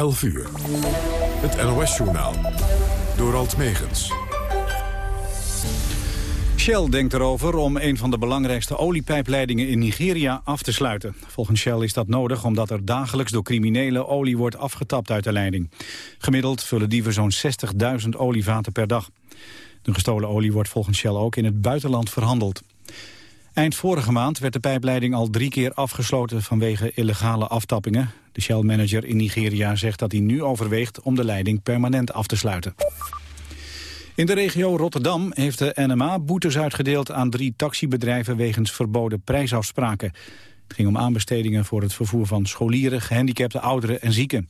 11 uur. Het NOS-journaal. Door Alt Megens. Shell denkt erover om een van de belangrijkste oliepijpleidingen in Nigeria af te sluiten. Volgens Shell is dat nodig omdat er dagelijks door criminelen olie wordt afgetapt uit de leiding. Gemiddeld vullen dieven zo'n 60.000 olievaten per dag. De gestolen olie wordt volgens Shell ook in het buitenland verhandeld. Eind vorige maand werd de pijpleiding al drie keer afgesloten vanwege illegale aftappingen. De Shell-manager in Nigeria zegt dat hij nu overweegt om de leiding permanent af te sluiten. In de regio Rotterdam heeft de NMA boetes uitgedeeld aan drie taxibedrijven wegens verboden prijsafspraken. Het ging om aanbestedingen voor het vervoer van scholieren, gehandicapten, ouderen en zieken.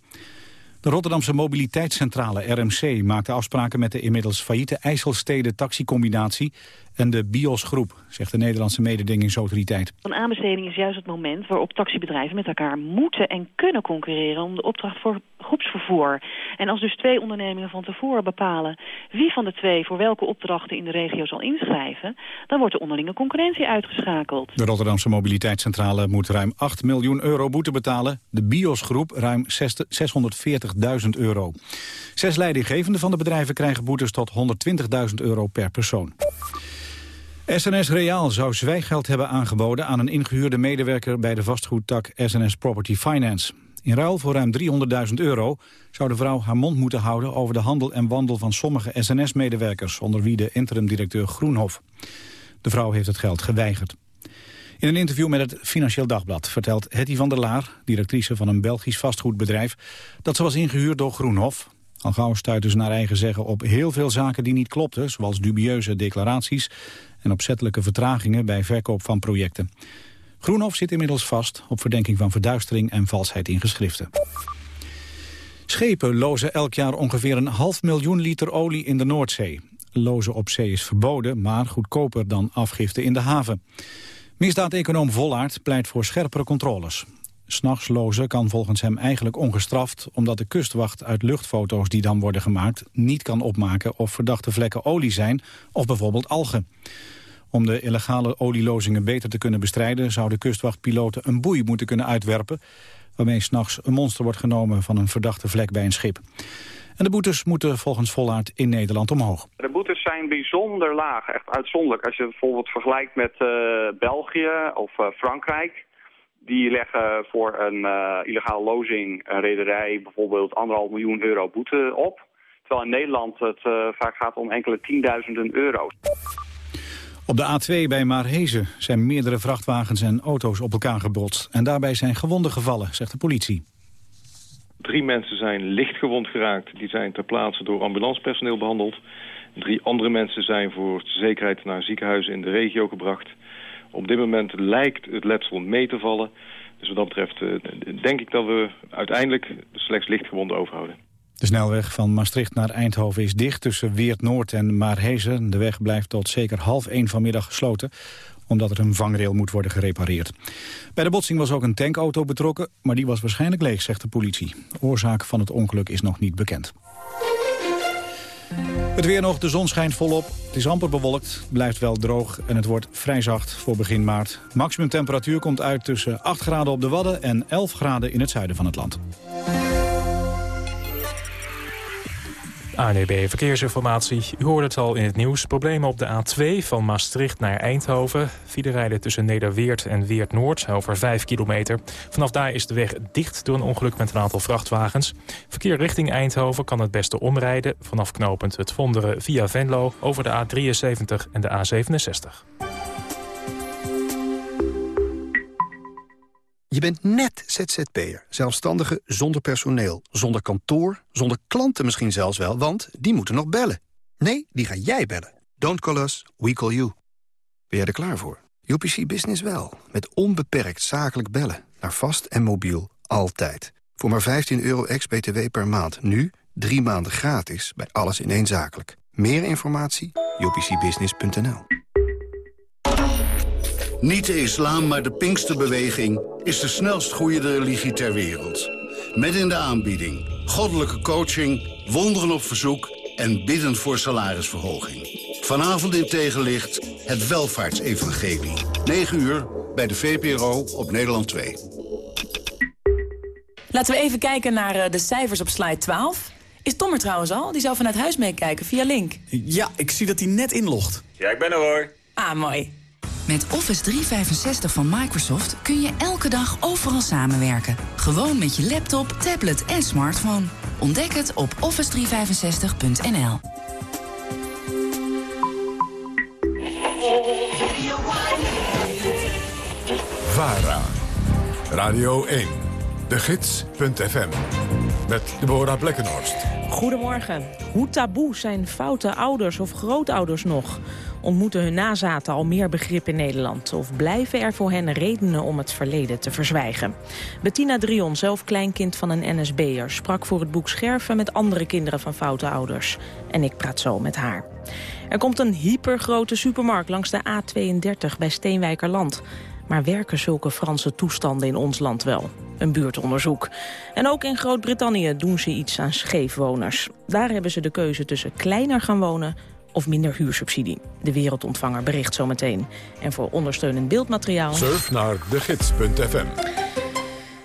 De Rotterdamse mobiliteitscentrale RMC maakte afspraken met de inmiddels failliete IJsselsteden taxicombinatie en de BIOS-groep, zegt de Nederlandse mededingingsautoriteit. Een aanbesteding is juist het moment waarop taxibedrijven met elkaar moeten en kunnen concurreren om de opdracht voor groepsvervoer. En als dus twee ondernemingen van tevoren bepalen wie van de twee voor welke opdrachten in de regio zal inschrijven, dan wordt de onderlinge concurrentie uitgeschakeld. De Rotterdamse mobiliteitscentrale moet ruim 8 miljoen euro boete betalen, de BIOS-groep ruim 640.000 euro. Zes leidinggevenden van de bedrijven krijgen boetes tot 120.000 euro per persoon. SNS Reaal zou zwijggeld hebben aangeboden aan een ingehuurde medewerker bij de vastgoedtak SNS Property Finance. In ruil voor ruim 300.000 euro zou de vrouw haar mond moeten houden over de handel en wandel van sommige SNS-medewerkers, onder wie de interim-directeur Groenhof. De vrouw heeft het geld geweigerd. In een interview met het Financieel Dagblad vertelt Hetty van der Laar, directrice van een Belgisch vastgoedbedrijf, dat ze was ingehuurd door Groenhof. Al gauw stuitte ze naar eigen zeggen op heel veel zaken die niet klopten, zoals dubieuze declaraties en opzettelijke vertragingen bij verkoop van projecten. Groenhof zit inmiddels vast op verdenking van verduistering en valsheid in geschriften. Schepen lozen elk jaar ongeveer een half miljoen liter olie in de Noordzee. Lozen op zee is verboden, maar goedkoper dan afgifte in de haven. Misdaad-econoom Vollaert pleit voor scherpere controles. S'nachts lozen kan volgens hem eigenlijk ongestraft... omdat de kustwacht uit luchtfoto's die dan worden gemaakt... niet kan opmaken of verdachte vlekken olie zijn of bijvoorbeeld algen. Om de illegale olielozingen beter te kunnen bestrijden... zouden kustwachtpiloten een boei moeten kunnen uitwerpen... waarmee s'nachts een monster wordt genomen van een verdachte vlek bij een schip. En de boetes moeten volgens Vollaard in Nederland omhoog. De boetes zijn bijzonder laag, echt uitzonderlijk. Als je bijvoorbeeld vergelijkt met uh, België of uh, Frankrijk... Die leggen voor een uh, illegale lozing, een rederij, bijvoorbeeld anderhalf miljoen euro boete op. Terwijl in Nederland het uh, vaak gaat om enkele tienduizenden euro's. Op de A2 bij Maarhezen zijn meerdere vrachtwagens en auto's op elkaar gebotst. En daarbij zijn gewonden gevallen, zegt de politie. Drie mensen zijn licht gewond geraakt. Die zijn ter plaatse door ambulancepersoneel behandeld. Drie andere mensen zijn voor zekerheid naar ziekenhuizen in de regio gebracht. Op dit moment lijkt het letsel mee te vallen. Dus wat dat betreft uh, denk ik dat we uiteindelijk slechts lichtgewonden overhouden. De snelweg van Maastricht naar Eindhoven is dicht tussen Weert-Noord en Maarhezen. De weg blijft tot zeker half één vanmiddag gesloten omdat er een vangrail moet worden gerepareerd. Bij de botsing was ook een tankauto betrokken, maar die was waarschijnlijk leeg, zegt de politie. De oorzaak van het ongeluk is nog niet bekend. Het weer nog, de zon schijnt volop. Het is amper bewolkt, blijft wel droog en het wordt vrij zacht voor begin maart. Maximum temperatuur komt uit tussen 8 graden op de Wadden en 11 graden in het zuiden van het land. ANEB Verkeersinformatie. U hoorde het al in het nieuws. Problemen op de A2 van Maastricht naar Eindhoven. File rijden tussen Nederweert en Weert-Noord over 5 kilometer. Vanaf daar is de weg dicht door een ongeluk met een aantal vrachtwagens. Verkeer richting Eindhoven kan het beste omrijden... vanaf knooppunt het Vonderen via Venlo over de A73 en de A67. Je bent net ZZP'er, zelfstandige zonder personeel, zonder kantoor, zonder klanten misschien zelfs wel, want die moeten nog bellen. Nee, die ga jij bellen. Don't call us, we call you. Ben jij er klaar voor? UPC Business wel, met onbeperkt zakelijk bellen, naar vast en mobiel, altijd. Voor maar 15 euro ex-BTW per maand, nu drie maanden gratis, bij alles in één zakelijk. Meer informatie? upcbusiness.nl Niet de islam, maar de Pinksterbeweging is de snelst groeiende religie ter wereld. Met in de aanbieding goddelijke coaching, wonderen op verzoek en bidden voor salarisverhoging. Vanavond in tegenlicht het welvaartsevangelie. 9 uur bij de VPRO op Nederland 2. Laten we even kijken naar uh, de cijfers op slide 12. Is Tom er trouwens al? Die zou vanuit huis meekijken via Link. Ja, ik zie dat hij net inlogt. Ja, ik ben er hoor. Ah, mooi. Met Office 365 van Microsoft kun je elke dag overal samenwerken. Gewoon met je laptop, tablet en smartphone. Ontdek het op office365.nl. VARA. Radio 1. De Gids.fm. Met Deborah Blekkenhorst. Goedemorgen. Hoe taboe zijn foute ouders of grootouders nog? Ontmoeten hun nazaten al meer begrip in Nederland? Of blijven er voor hen redenen om het verleden te verzwijgen? Bettina Drion, zelf kleinkind van een NSB'er... sprak voor het boek Scherven met andere kinderen van foute ouders. En ik praat zo met haar. Er komt een hypergrote supermarkt langs de A32 bij Steenwijkerland. Maar werken zulke Franse toestanden in ons land wel? Een buurtonderzoek. En ook in Groot-Brittannië doen ze iets aan scheefwoners. Daar hebben ze de keuze tussen kleiner gaan wonen of minder huursubsidie. De Wereldontvanger bericht zometeen. En voor ondersteunend beeldmateriaal... Surf naar degids.fm.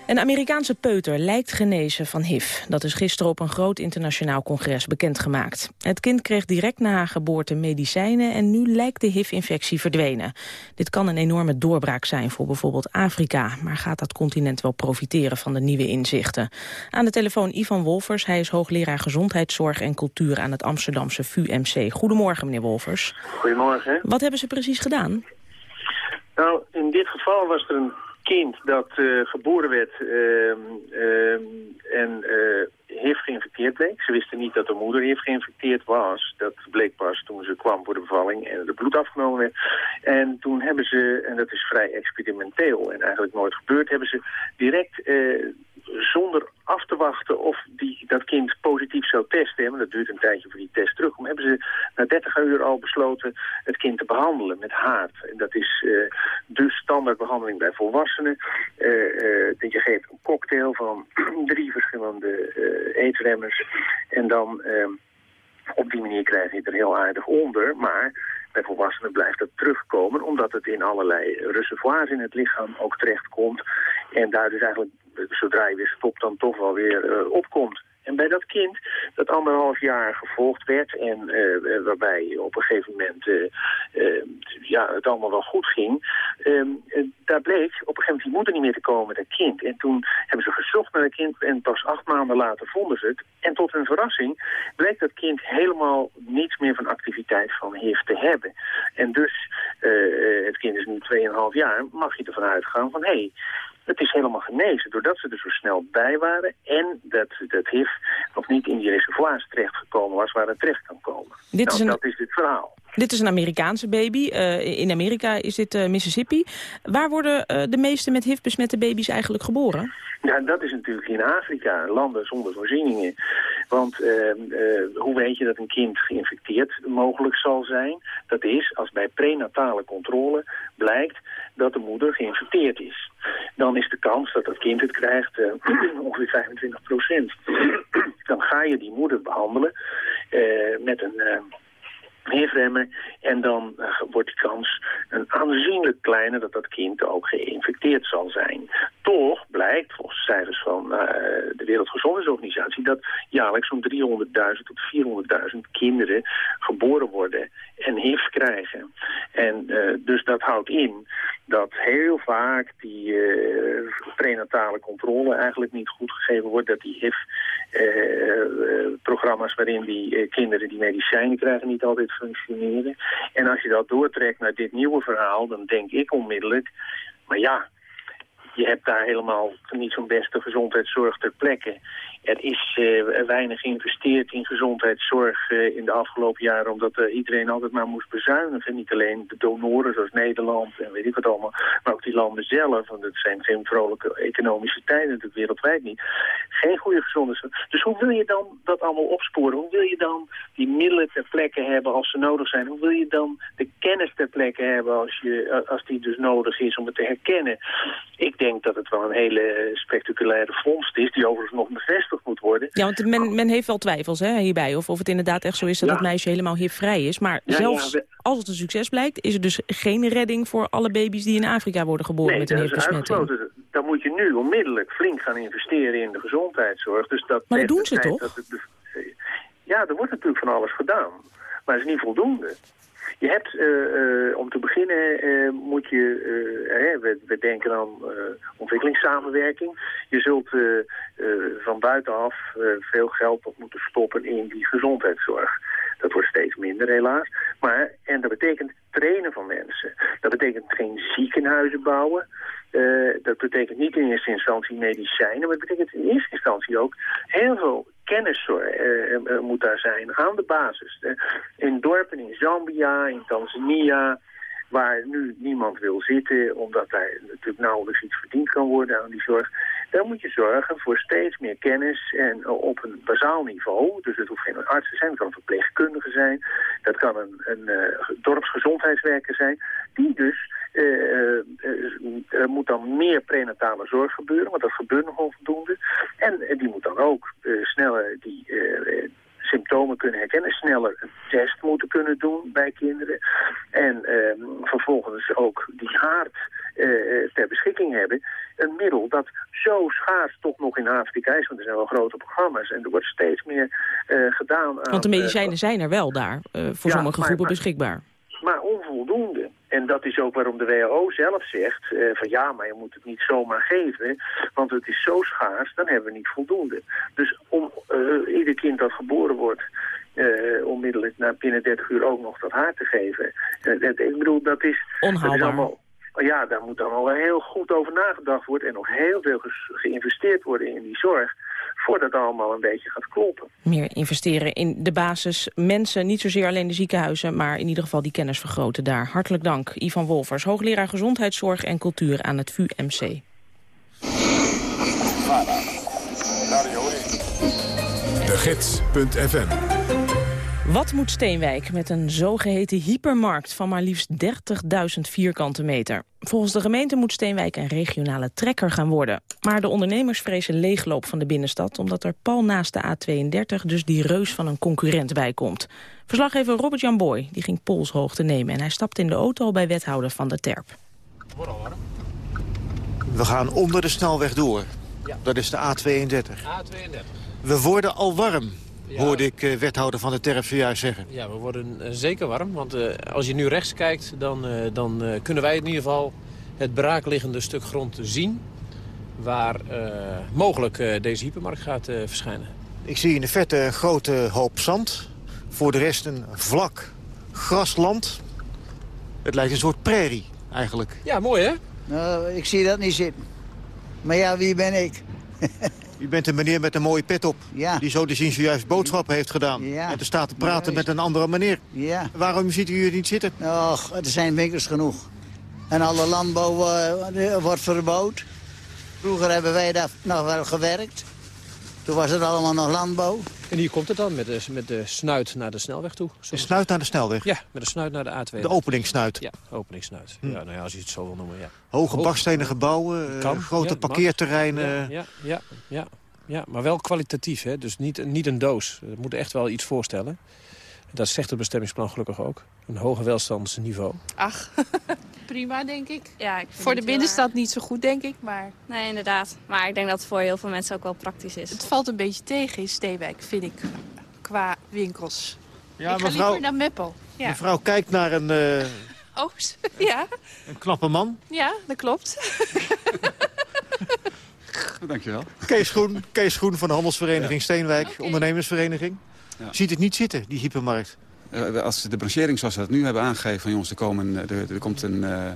Een Amerikaanse peuter lijkt genezen van HIV. Dat is gisteren op een groot internationaal congres bekendgemaakt. Het kind kreeg direct na haar geboorte medicijnen... en nu lijkt de HIV-infectie verdwenen. Dit kan een enorme doorbraak zijn voor bijvoorbeeld Afrika... maar gaat dat continent wel profiteren van de nieuwe inzichten? Aan de telefoon Ivan Wolfers. Hij is hoogleraar gezondheidszorg en cultuur... aan het Amsterdamse VUMC. Goedemorgen, meneer Wolfers. Goedemorgen. Wat hebben ze precies gedaan? Nou, in dit geval was er een kind dat uh, geboren werd uh, uh, en HIV geïnfecteerd bleek. Ze wisten niet dat de moeder HIV geïnfecteerd was. Dat bleek pas toen ze kwam voor de bevalling en er bloed afgenomen werd. En toen hebben ze, en dat is vrij experimenteel en eigenlijk nooit gebeurd, hebben ze direct zonder af te wachten of die, dat kind positief zou testen, want dat duurt een tijdje voor die test terug, om hebben ze na 30 uur al besloten het kind te behandelen met haard. En dat is uh, de standaardbehandeling bij volwassenen. Uh, uh, dat je geeft een cocktail van drie verschillende eetremmers en dan ehm, op die manier krijg je het er heel aardig onder, maar bij volwassenen blijft dat terugkomen... omdat het in allerlei reservoirs in het lichaam ook terechtkomt... en daar dus eigenlijk zodra je weer stopt dan toch wel weer uh, opkomt. En bij dat kind dat anderhalf jaar gevolgd werd en uh, waarbij op een gegeven moment ja, het allemaal wel goed ging, ehm, daar bleek op een gegeven moment die moeder niet meer te komen het kind. En toen hebben ze gezocht naar het kind en pas acht maanden later vonden ze het. En tot hun verrassing bleek dat kind helemaal niets meer van activiteit van HIV te hebben. En dus, het kind is nu 2,5 jaar, mag je ervan uitgaan van hé, hey, het is helemaal genezen doordat ze er zo snel bij waren... en dat, dat HIV nog niet in die reservoirs terechtgekomen was waar het terecht kan komen. Dit nou, is een... dat is het verhaal. Dit is een Amerikaanse baby. Uh, in Amerika is dit uh, Mississippi. Waar worden uh, de meeste met HIV besmette baby's eigenlijk geboren? Ja, dat is natuurlijk in Afrika, landen zonder voorzieningen. Want ehm, hoe weet je dat een kind geïnfecteerd mogelijk zal zijn? Dat is als bij prenatale controle blijkt dat de moeder geïnfecteerd is. Dan is de kans dat dat kind het krijgt ongeveer 25 procent. Dan ga je die moeder behandelen met een HIV-remmen. En dan uh, wordt de kans een aanzienlijk kleiner dat dat kind ook geïnfecteerd zal zijn. Toch blijkt volgens cijfers van uh, de Wereldgezondheidsorganisatie dat jaarlijks zo'n 300.000 tot 400.000 kinderen geboren worden en HIV krijgen. En uh, dus dat houdt in dat heel vaak die prenatale controle eigenlijk niet goed gegeven wordt. Dat die HIV-programma's waarin die kinderen die medicijnen krijgen niet altijd functioneren. En als je dat doortrekt naar dit nieuwe verhaal, dan denk ik onmiddellijk... maar ja, je hebt daar helemaal niet zo'n beste gezondheidszorg ter plekke. Er is uh, weinig geïnvesteerd in gezondheidszorg uh, in de afgelopen jaren... omdat uh, iedereen altijd maar moest bezuinigen. Niet alleen de donoren zoals Nederland en weet ik wat allemaal... maar ook die landen zelf, want het zijn geen vrolijke economische tijden... natuurlijk wereldwijd niet. Geen goede gezondheidszorg. Dus hoe wil je dan dat allemaal opsporen? Hoe wil je dan die middelen ter plekke hebben als ze nodig zijn? Hoe wil je dan de kennis ter plekke hebben als, je, als die dus nodig is om het te herkennen? Ik denk dat het wel een hele spectaculaire vondst is... die overigens nog bevestigd moet worden. Ja, want men, men heeft wel twijfels hè, hierbij. Of, of het inderdaad echt zo is dat ja. dat meisje helemaal HIV-vrij is. Maar ja, zelfs ja, we... als het een succes blijkt... is er dus geen redding voor alle baby's die in Afrika worden geboren nee, met een HIV-besmetting dan moet je nu onmiddellijk flink gaan investeren in de gezondheidszorg. Dus dat maar dat doen ze toch? dat het- ja, er wordt natuurlijk van alles gedaan. Maar het is niet voldoende. Je hebt, eh, eh, om te beginnen, eh, moet je, hè, we, denken aan ontwikkelingssamenwerking. Je zult van buitenaf veel geld nog moeten stoppen in die gezondheidszorg. Dat wordt steeds minder helaas. Maar, en dat betekent trainen van mensen. Dat betekent geen ziekenhuizen bouwen. Dat betekent niet in eerste instantie medicijnen. Maar het betekent in eerste instantie ook heel veel kennis eh, eh, moet daar zijn aan de basis. Eh, in dorpen in Zambia, in Tanzania, waar nu niemand wil zitten... omdat daar natuurlijk nauwelijks iets verdiend kan worden aan die zorg... dan moet je zorgen voor steeds meer kennis en eh, op een bazaal niveau. Dus het hoeft geen arts te zijn, het kan een verpleegkundige zijn... dat kan een, een eh, dorpsgezondheidswerker zijn... die dus eh, eh, er moet dan meer prenatale zorg gebeuren, want dat gebeurt nog onvoldoende. En eh, die moet dan ook sneller die symptomen kunnen herkennen, sneller een test moeten kunnen doen bij kinderen. En eh, vervolgens ook die haard eh, ter beschikking hebben. Een middel dat zo schaars toch nog in Afrika is, want er zijn wel grote programma's. En er wordt steeds meer eh, gedaan aan... Want de medicijnen zijn er wel daar, voor Ja, sommige groepen maar- beschikbaar. maar onvoldoende. En dat is ook waarom de WHO zelf zegt eh, van ja, maar je moet het niet zomaar geven, want het is zo schaars, dan hebben we niet voldoende. Dus om eh, ieder kind dat geboren wordt, eh, onmiddellijk na binnen 30 uur ook nog dat haar te geven. ik bedoel, dat is, dat is Onhaalbaar. allemaal... Ja, daar moet dan al heel goed over nagedacht worden en nog heel veel geïnvesteerd worden in die zorg, voordat het allemaal een beetje gaat kloppen. Meer investeren in de basis. Mensen, niet zozeer alleen de ziekenhuizen... maar in ieder geval die kennis vergroten daar. Hartelijk dank, Ivan Wolfers, hoogleraar Gezondheidszorg en Cultuur aan het VUMC. De Gids.fm Wat moet Steenwijk met een zogeheten hypermarkt van maar liefst 30.000 vierkante meter? Volgens de gemeente moet Steenwijk een regionale trekker gaan worden. Maar de ondernemers vrezen leegloop van de binnenstad... omdat er pal naast de A32 dus die reus van een concurrent bij komt. Verslaggever Robert-Jan Boy die ging polshoogte nemen... en hij stapte in de auto bij wethouder Van der Terp. We gaan onder de snelweg door. Dat is de A32. A32. We worden al warm. Hoorde ik eh, wethouder van de Terp zojuist zeggen. Ja, we worden eh, zeker warm. Want eh, als je nu rechts kijkt, dan, eh, dan eh, kunnen wij in ieder geval het braakliggende stuk grond zien... waar eh, mogelijk eh, deze hypermarkt gaat eh, verschijnen. Ik zie in de verte een grote hoop zand. Voor de rest een vlak grasland. Het lijkt een soort prairie, eigenlijk. Ja, mooi hè? Nou, ik zie dat niet zitten. Maar ja, wie ben ik? U bent een meneer met een mooie pet op. Ja. Die zo te zien zojuist boodschappen heeft gedaan. Ja. En er staat te praten Juist. met een andere meneer. Ja. Waarom ziet u hier niet zitten? Och, er zijn winkels genoeg. En alle landbouw eh, wordt verboden. Vroeger hebben wij daar nog wel gewerkt. Toen was het allemaal nog landbouw. En hier komt het dan met de, met de snuit naar de snelweg toe. De snuit naar de snelweg? Ja, met de snuit naar de A2. De openingssnuit? Ja, openingssnuit. Hm. Ja, nou ja, als je het zo wil noemen, ja. Hoge bakstenen gebouwen, eh, Kan, grote ja, parkeerterreinen. Ja, ja, ja, ja, ja, maar wel kwalitatief, hè? dus niet, niet een doos. We moeten echt wel iets voorstellen. Dat zegt het bestemmingsplan gelukkig ook. Een hoger welstandsniveau. Ach, prima denk ik. Ja, ik vind Voor de binnenstad niet zo goed denk ik, maar Nee, inderdaad. Maar ik denk dat het voor heel veel mensen ook wel praktisch is. het valt een beetje tegen in Steenwijk, vind ik, qua winkels. Ja, ik ga mevrouw- liever naar Meppel. Ja. Mevrouw kijkt naar een, eh, Oh, ja, een knappe man. ja, dat klopt. Dankjewel. Kees Groen, Kees Groen van de Handelsvereniging Steenwijk, ondernemersvereniging. Ja. Ziet het niet zitten, die hypermarkt? Eh, als de branchering zoals we dat nu hebben aangegeven... van jongens, er, komen, er, er komt een, eh,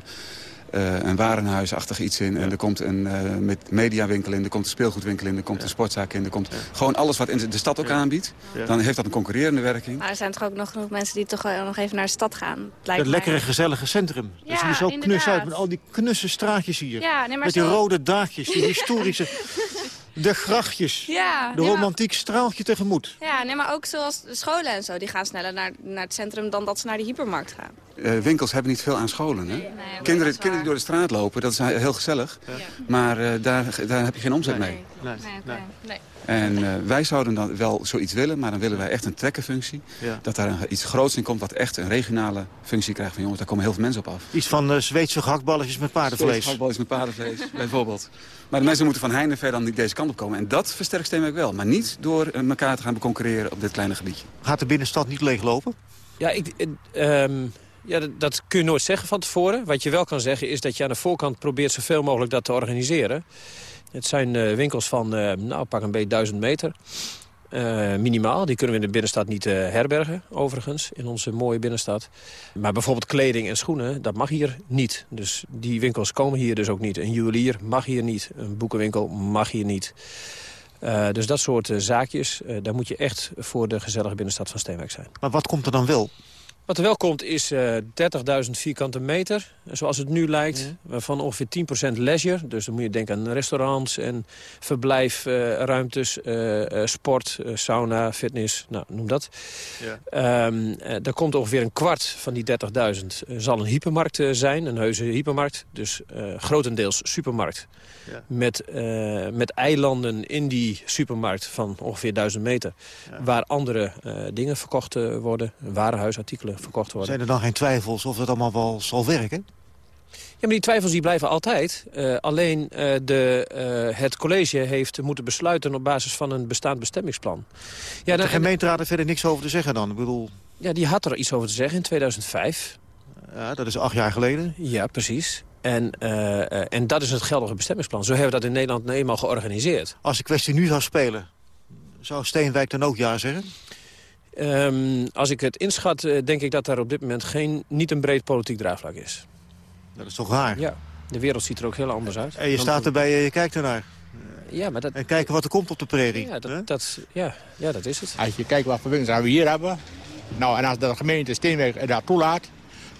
eh, een warenhuisachtig iets in... en er komt een eh, met mediawinkel in, er komt een speelgoedwinkel in... er komt een sportzaak in, er komt gewoon alles wat in de stad ook aanbiedt. Ja. Dan heeft dat een concurrerende werking. Maar er zijn toch ook nog genoeg mensen die toch wel nog even naar de stad gaan. Het lekkere, gezellige centrum. Ja, dat ziet er zo knus uit, met al die knusse straatjes hier. Ja, nee, maar met die zo- rode daakjes, die historische... de grachtjes. Ja, de nee, maar- romantiek straalt je tegemoet. Ja, nee, maar ook zoals de scholen en zo. Die gaan sneller naar, naar het centrum dan dat ze naar de hypermarkt gaan. eh, winkels hebben niet veel aan scholen. Hè? kinderen, kinderen die door de straat lopen, dat is heel gezellig. Maar eh, daar, daar heb je geen omzet mee. Nee, nee, nee. En eh, wij zouden dan wel zoiets willen, maar dan willen wij echt een trekkenfunctie. Ja. Dat daar een- iets groots in komt wat echt een regionale functie krijgt. Van jongens, daar komen heel veel mensen op af. Iets van eh, Zweedse gehaktballetjes met paardenvlees. Hakballetjes met paardenvlees, bijvoorbeeld. Maar de mensen moeten van heinde ver dan niet deze kant op komen. En dat versterkt Steenwijk wel. Maar niet door eh, elkaar te gaan concurreren op dit kleine gebiedje. Gaat de binnenstad niet leeglopen? Ja, ik, eh, ehm, ja, dat, dat kun je nooit zeggen van tevoren. Wat je wel kan zeggen is dat je aan de voorkant probeert zoveel mogelijk dat te organiseren. Het zijn eh, winkels van, eh, nou pak een beetje duizend meter. Eh, minimaal, die kunnen we in de binnenstad niet herbergen, overigens, in onze mooie binnenstad. Maar bijvoorbeeld kleding en schoenen, dat mag hier niet. Dus die winkels komen hier dus ook niet. Een juwelier mag hier niet, een boekenwinkel mag hier niet. Dus dat soort zaakjes, daar moet je echt voor de gezellige binnenstad van Steenwijk zijn. Maar wat komt er dan wel? Wat er wel komt is eh 30.000 vierkante meter, zoals het nu lijkt. Waarvan ongeveer 10% leisure. Dus dan moet je denken aan restaurants en verblijfruimtes, eh, eh, sport, eh, sauna, fitness, nou, noem dat. Ehm, eh, er komt ongeveer een kwart van die 30.000 eh, zal een hypermarkt eh, zijn, een heuse hypermarkt. Dus eh, grotendeels supermarkt. Ja. Met, eh, met eilanden in die supermarkt van ongeveer 1000 meter. Waar andere eh, dingen verkocht eh, worden, warenhuisartikelen verkocht worden. Zijn er dan geen twijfels of het allemaal wel zal werken? Ja, maar die twijfels die blijven altijd. Eh, alleen eh, de, eh, het college heeft moeten besluiten op basis van een bestaand bestemmingsplan. Ja, de gemeenteraad er verder niks over te zeggen dan? Ik bedoel, ja, die had er iets over te zeggen in 2005. ja, dat is acht jaar geleden. Ja, precies. En, eh, eh, en dat is het geldige bestemmingsplan. Zo hebben we dat in Nederland nou eenmaal georganiseerd. Als de kwestie nu zou spelen, zou Steenwijk dan ook ja zeggen? Ehm, als ik het inschat, eh, denk ik dat daar op dit moment geen, niet een breed politiek draagvlak is. Dat is toch raar? Ja, de wereld ziet er ook heel anders uit. En je Dan- staat erbij en je kijkt ernaar. Ja, maar dat... En kijken wat er komt op de prairie. Ja, dat, dat, ja, ja, dat is het. Als je kijkt wat voor winkels we hier hebben. Nou, en als de gemeente Steenwijk dat toelaat...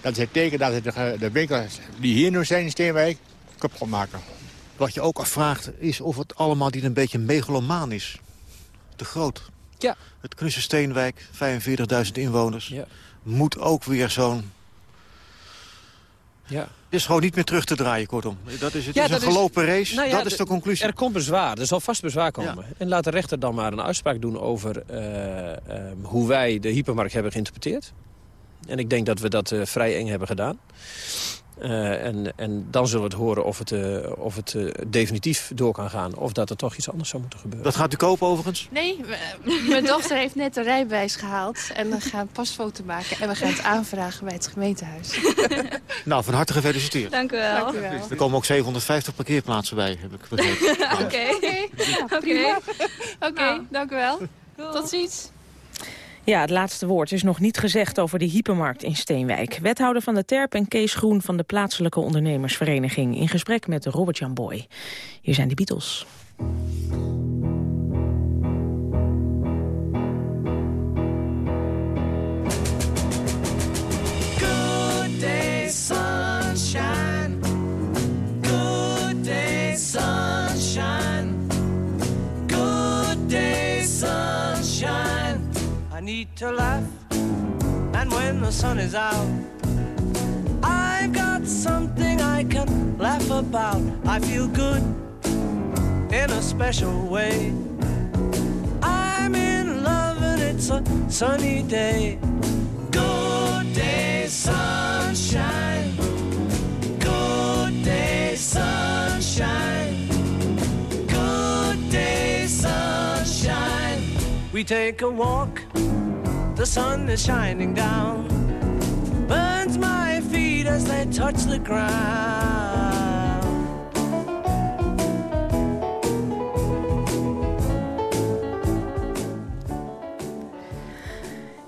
dat is het teken dat het de, de winkels die hier nu zijn in Steenwijk... kapot maken. Wat je ook afvraagt is of het allemaal niet een beetje megalomaan is. Te groot. Ja. Het knusse Steenwijk, 45.000 inwoners. Ja. Moet ook weer zo'n... Ja. Het is gewoon niet meer terug te draaien, kortom. Dat is, het Ja, is dat een gelopen race, nou ja, dat is de conclusie. Er komt bezwaar, er zal vast bezwaar komen. En laat de rechter dan maar een uitspraak doen over eh, ehm, hoe wij de hypermarkt hebben geïnterpreteerd. En ik denk dat we dat eh, vrij eng hebben gedaan. Eh, en, en dan zullen we het horen of het, eh, of het eh, definitief door kan gaan. Of dat er toch iets anders zou moeten gebeuren. Dat gaat u kopen overigens? Nee, mijn dochter heeft net een rijbewijs gehaald. En we gaan pasfoto maken. En we gaan het aanvragen bij het gemeentehuis. Nou, van harte gefeliciteerd. Dank u wel. Dank u wel. Er komen ook 750 parkeerplaatsen bij, heb ik begrepen. Oké. Oké. Oké. Oké, dank u wel. Tot ziens. Ja, het laatste woord is nog niet gezegd over de hypermarkt in Steenwijk. Wethouder van de Terp en Kees Groen van de plaatselijke ondernemersvereniging... in gesprek met Robert-Jan Boy. Hier zijn de Beatles. To laugh, and when the sun is out, I've got something I can laugh about. I feel good in a special way. I'm in love, and it's a sunny day. Good day, sunshine. Good day, sunshine. Good day, sunshine. We take a walk, the sun is shining down. Burns my feet as they touch the ground.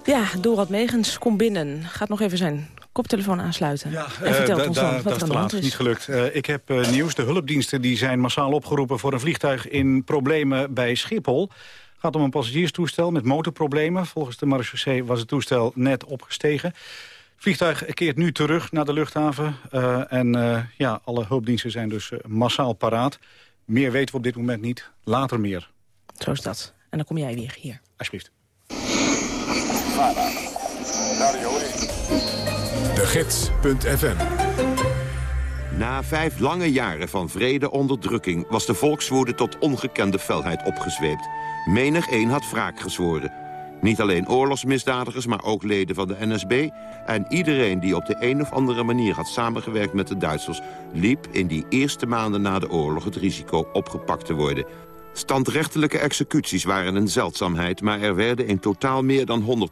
Ja, Dorad Megens, kom binnen. Gaat nog even zijn koptelefoon aansluiten. en vertelt Eh, ons dan da- wat dat er is aan de hand is. niet gelukt. Eh, ik heb eh, nieuws. De hulpdiensten die zijn massaal opgeroepen voor een vliegtuig in problemen bij Schiphol. Het gaat om een passagierstoestel met motorproblemen. Volgens de marechaussee was het toestel net opgestegen. Het vliegtuig keert nu terug naar de luchthaven. eh, en eh, ja, alle hulpdiensten zijn dus eh, massaal paraat. Meer weten we op dit moment niet. Later meer. Zo is dat. En dan kom jij weer hier. Alsjeblieft. De De Gids.fm Na vijf lange jaren van vrede onderdrukking... was de volkswoede tot ongekende felheid opgezweept. Menig een had wraak gezworen. Niet alleen oorlogsmisdadigers, maar ook leden van de NSB... en iedereen die op de een of andere manier had samengewerkt met de Duitsers... liep in die eerste maanden na de oorlog het risico opgepakt te worden... Standrechtelijke executies waren een zeldzaamheid... maar er werden in totaal meer dan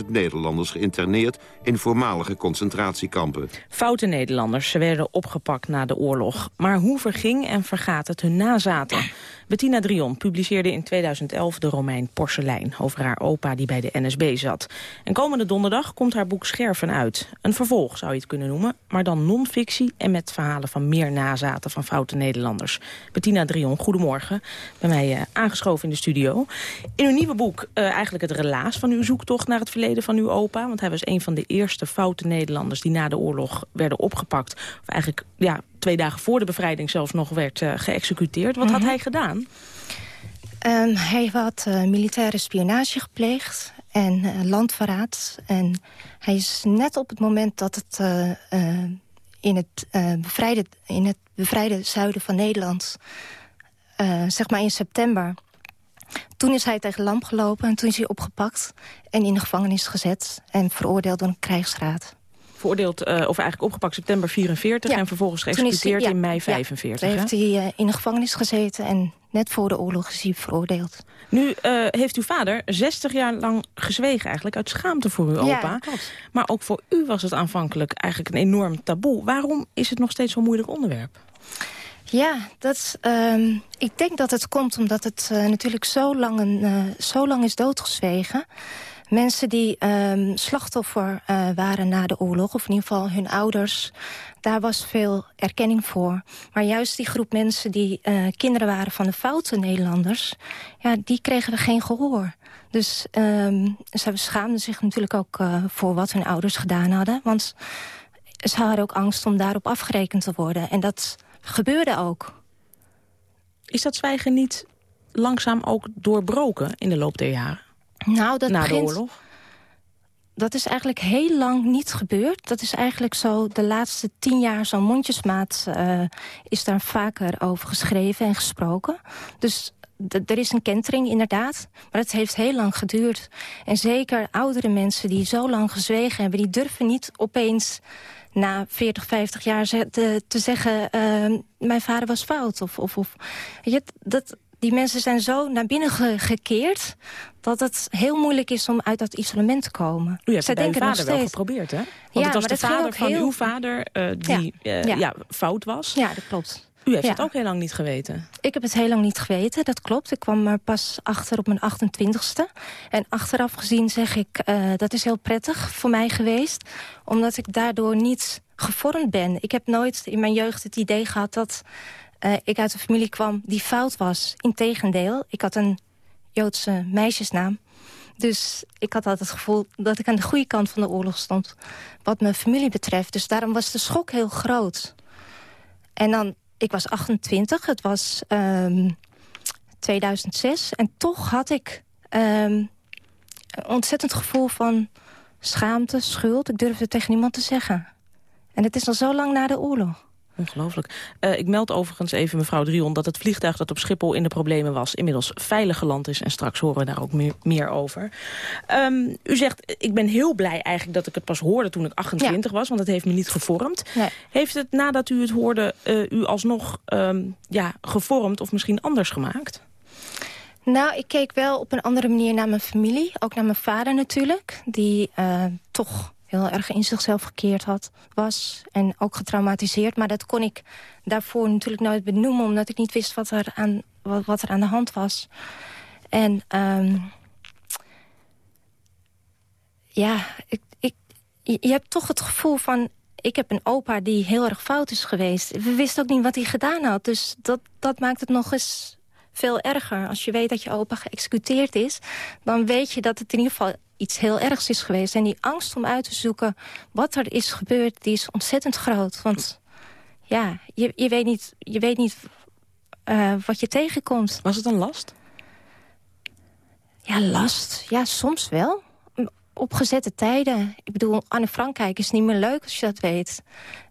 120.000 Nederlanders geïnterneerd... in voormalige concentratiekampen. Foute Nederlanders, ze werden opgepakt na de oorlog. Maar hoe verging en vergaat het hun nazaten? Bettina Drion publiceerde in 2011 de Romein Porselein... over haar opa die bij de NSB zat. En komende donderdag komt haar boek Scherven uit. Een vervolg zou je het kunnen noemen, maar dan non-fictie... en met verhalen van meer nazaten van foute Nederlanders. Bettina Drion, goedemorgen. Bij mij uh, aangeschoven in de studio. In uw nieuwe boek uh, eigenlijk het relaas van uw zoektocht naar het verleden van uw opa. Want hij was een van de eerste foute Nederlanders die na de oorlog werden opgepakt. Of eigenlijk ja, twee dagen voor de bevrijding zelfs nog werd uh, geëxecuteerd. Wat mm -hmm. had hij gedaan? Um, hij had militaire spionage gepleegd en landverraad. En hij is net op het moment dat het, in, het, bevrijde, in het bevrijde zuiden van Nederland... zeg maar in september... Toen is hij tegen lamp gelopen en toen is hij opgepakt... en in de gevangenis gezet en veroordeeld door een krijgsraad veroordeeld, uh, of eigenlijk opgepakt september 44... Ja. en vervolgens geëxecuteerd ja, in mei 45. Ja, toen heeft hij uh, in de gevangenis gezeten en net voor de oorlog is hij veroordeeld. Nu uh, heeft uw vader 60 jaar lang gezwegen eigenlijk... uit schaamte voor uw opa. Maar ook voor u was het aanvankelijk eigenlijk een enorm taboe. Waarom is het nog steeds zo'n moeilijk onderwerp? Ja, dat, um, ik denk dat het komt omdat het natuurlijk zo lang, een, zo lang is doodgezwegen... Mensen die um, slachtoffer uh, waren na de oorlog, of in ieder geval hun ouders... daar was veel erkenning voor. Maar juist die groep mensen die kinderen waren van de foute Nederlanders... ja, die kregen we geen gehoor. Dus um, ze schaamden zich natuurlijk ook voor wat hun ouders gedaan hadden. Want ze hadden ook angst om daarop afgerekend te worden. En dat gebeurde ook. Is dat zwijgen niet langzaam ook doorbroken in de loop der jaren? Nou, dat Na begint, de oorlog? Dat is eigenlijk heel lang niet gebeurd. Dat is eigenlijk zo de laatste tien jaar zo'n mondjesmaat... Uh, is daar vaker over geschreven en gesproken. Dus er is een kentering inderdaad, maar het heeft heel lang geduurd. En zeker oudere mensen die zo lang gezwegen hebben... die durven niet opeens na 40, 50 jaar te, te zeggen... Uh, mijn vader was fout. Of, of, of, je, dat, die mensen zijn zo naar binnen ge gekeerd... dat het heel moeilijk is om uit dat isolement te komen. U hebt het bij uw vader wel geprobeerd, hè? Want ja, het was de vader van heel... uw vader uh, die ja. Uh, ja. ja. fout was. Ja, dat klopt. U heeft het ook heel lang niet geweten. Ik heb het heel lang niet geweten, dat klopt. Ik kwam er pas achter op mijn 28ste. En achteraf gezien zeg ik, uh, dat is heel prettig voor mij geweest. Omdat ik daardoor niet gevormd ben. Ik heb nooit in mijn jeugd het idee gehad dat uh, ik uit een familie kwam die fout was. Integendeel, ik had een Joodse meisjesnaam. Dus ik had altijd het gevoel dat ik aan de goede kant van de oorlog stond. Wat mijn familie betreft. Dus daarom was de schok heel groot. En dan, ik was 28, het was um, 2006. En toch had ik um, een ontzettend gevoel van schaamte, schuld. Ik durfde tegen niemand te zeggen. En het is al zo lang na de oorlog. Ongelooflijk. Uh, ik meld overigens even mevrouw Drion dat het vliegtuig dat op Schiphol in de problemen was... inmiddels veilig geland is en straks horen we daar ook meer, meer over. Um, u zegt, ik ben heel blij eigenlijk dat ik het pas hoorde toen ik 28 ja. was... want het heeft me niet gevormd. Nee. Heeft het nadat u het hoorde uh, u alsnog um, ja, gevormd of misschien anders gemaakt? Nou, ik keek wel op een andere manier naar mijn familie. Ook naar mijn vader natuurlijk, die uh, toch heel erg in zichzelf gekeerd had, was. En ook getraumatiseerd. Maar dat kon ik daarvoor natuurlijk nooit benoemen... omdat ik niet wist wat er aan, wat, wat er aan de hand was. En um, ja, ik, ik, je hebt toch het gevoel van... ik heb een opa die heel erg fout is geweest. We wisten ook niet wat hij gedaan had. Dus dat, dat maakt het nog eens veel erger. Als je weet dat je opa geëxecuteerd is... dan weet je dat het in ieder geval iets heel ergs is geweest. En die angst om uit te zoeken wat er is gebeurd, die is ontzettend groot. Want ja, je, je weet niet, je weet niet uh, wat je tegenkomt. Was het een last? Ja, last. Ja, soms wel. opgezette tijden. Ik bedoel, Anne Frankrijk is niet meer leuk als je dat weet.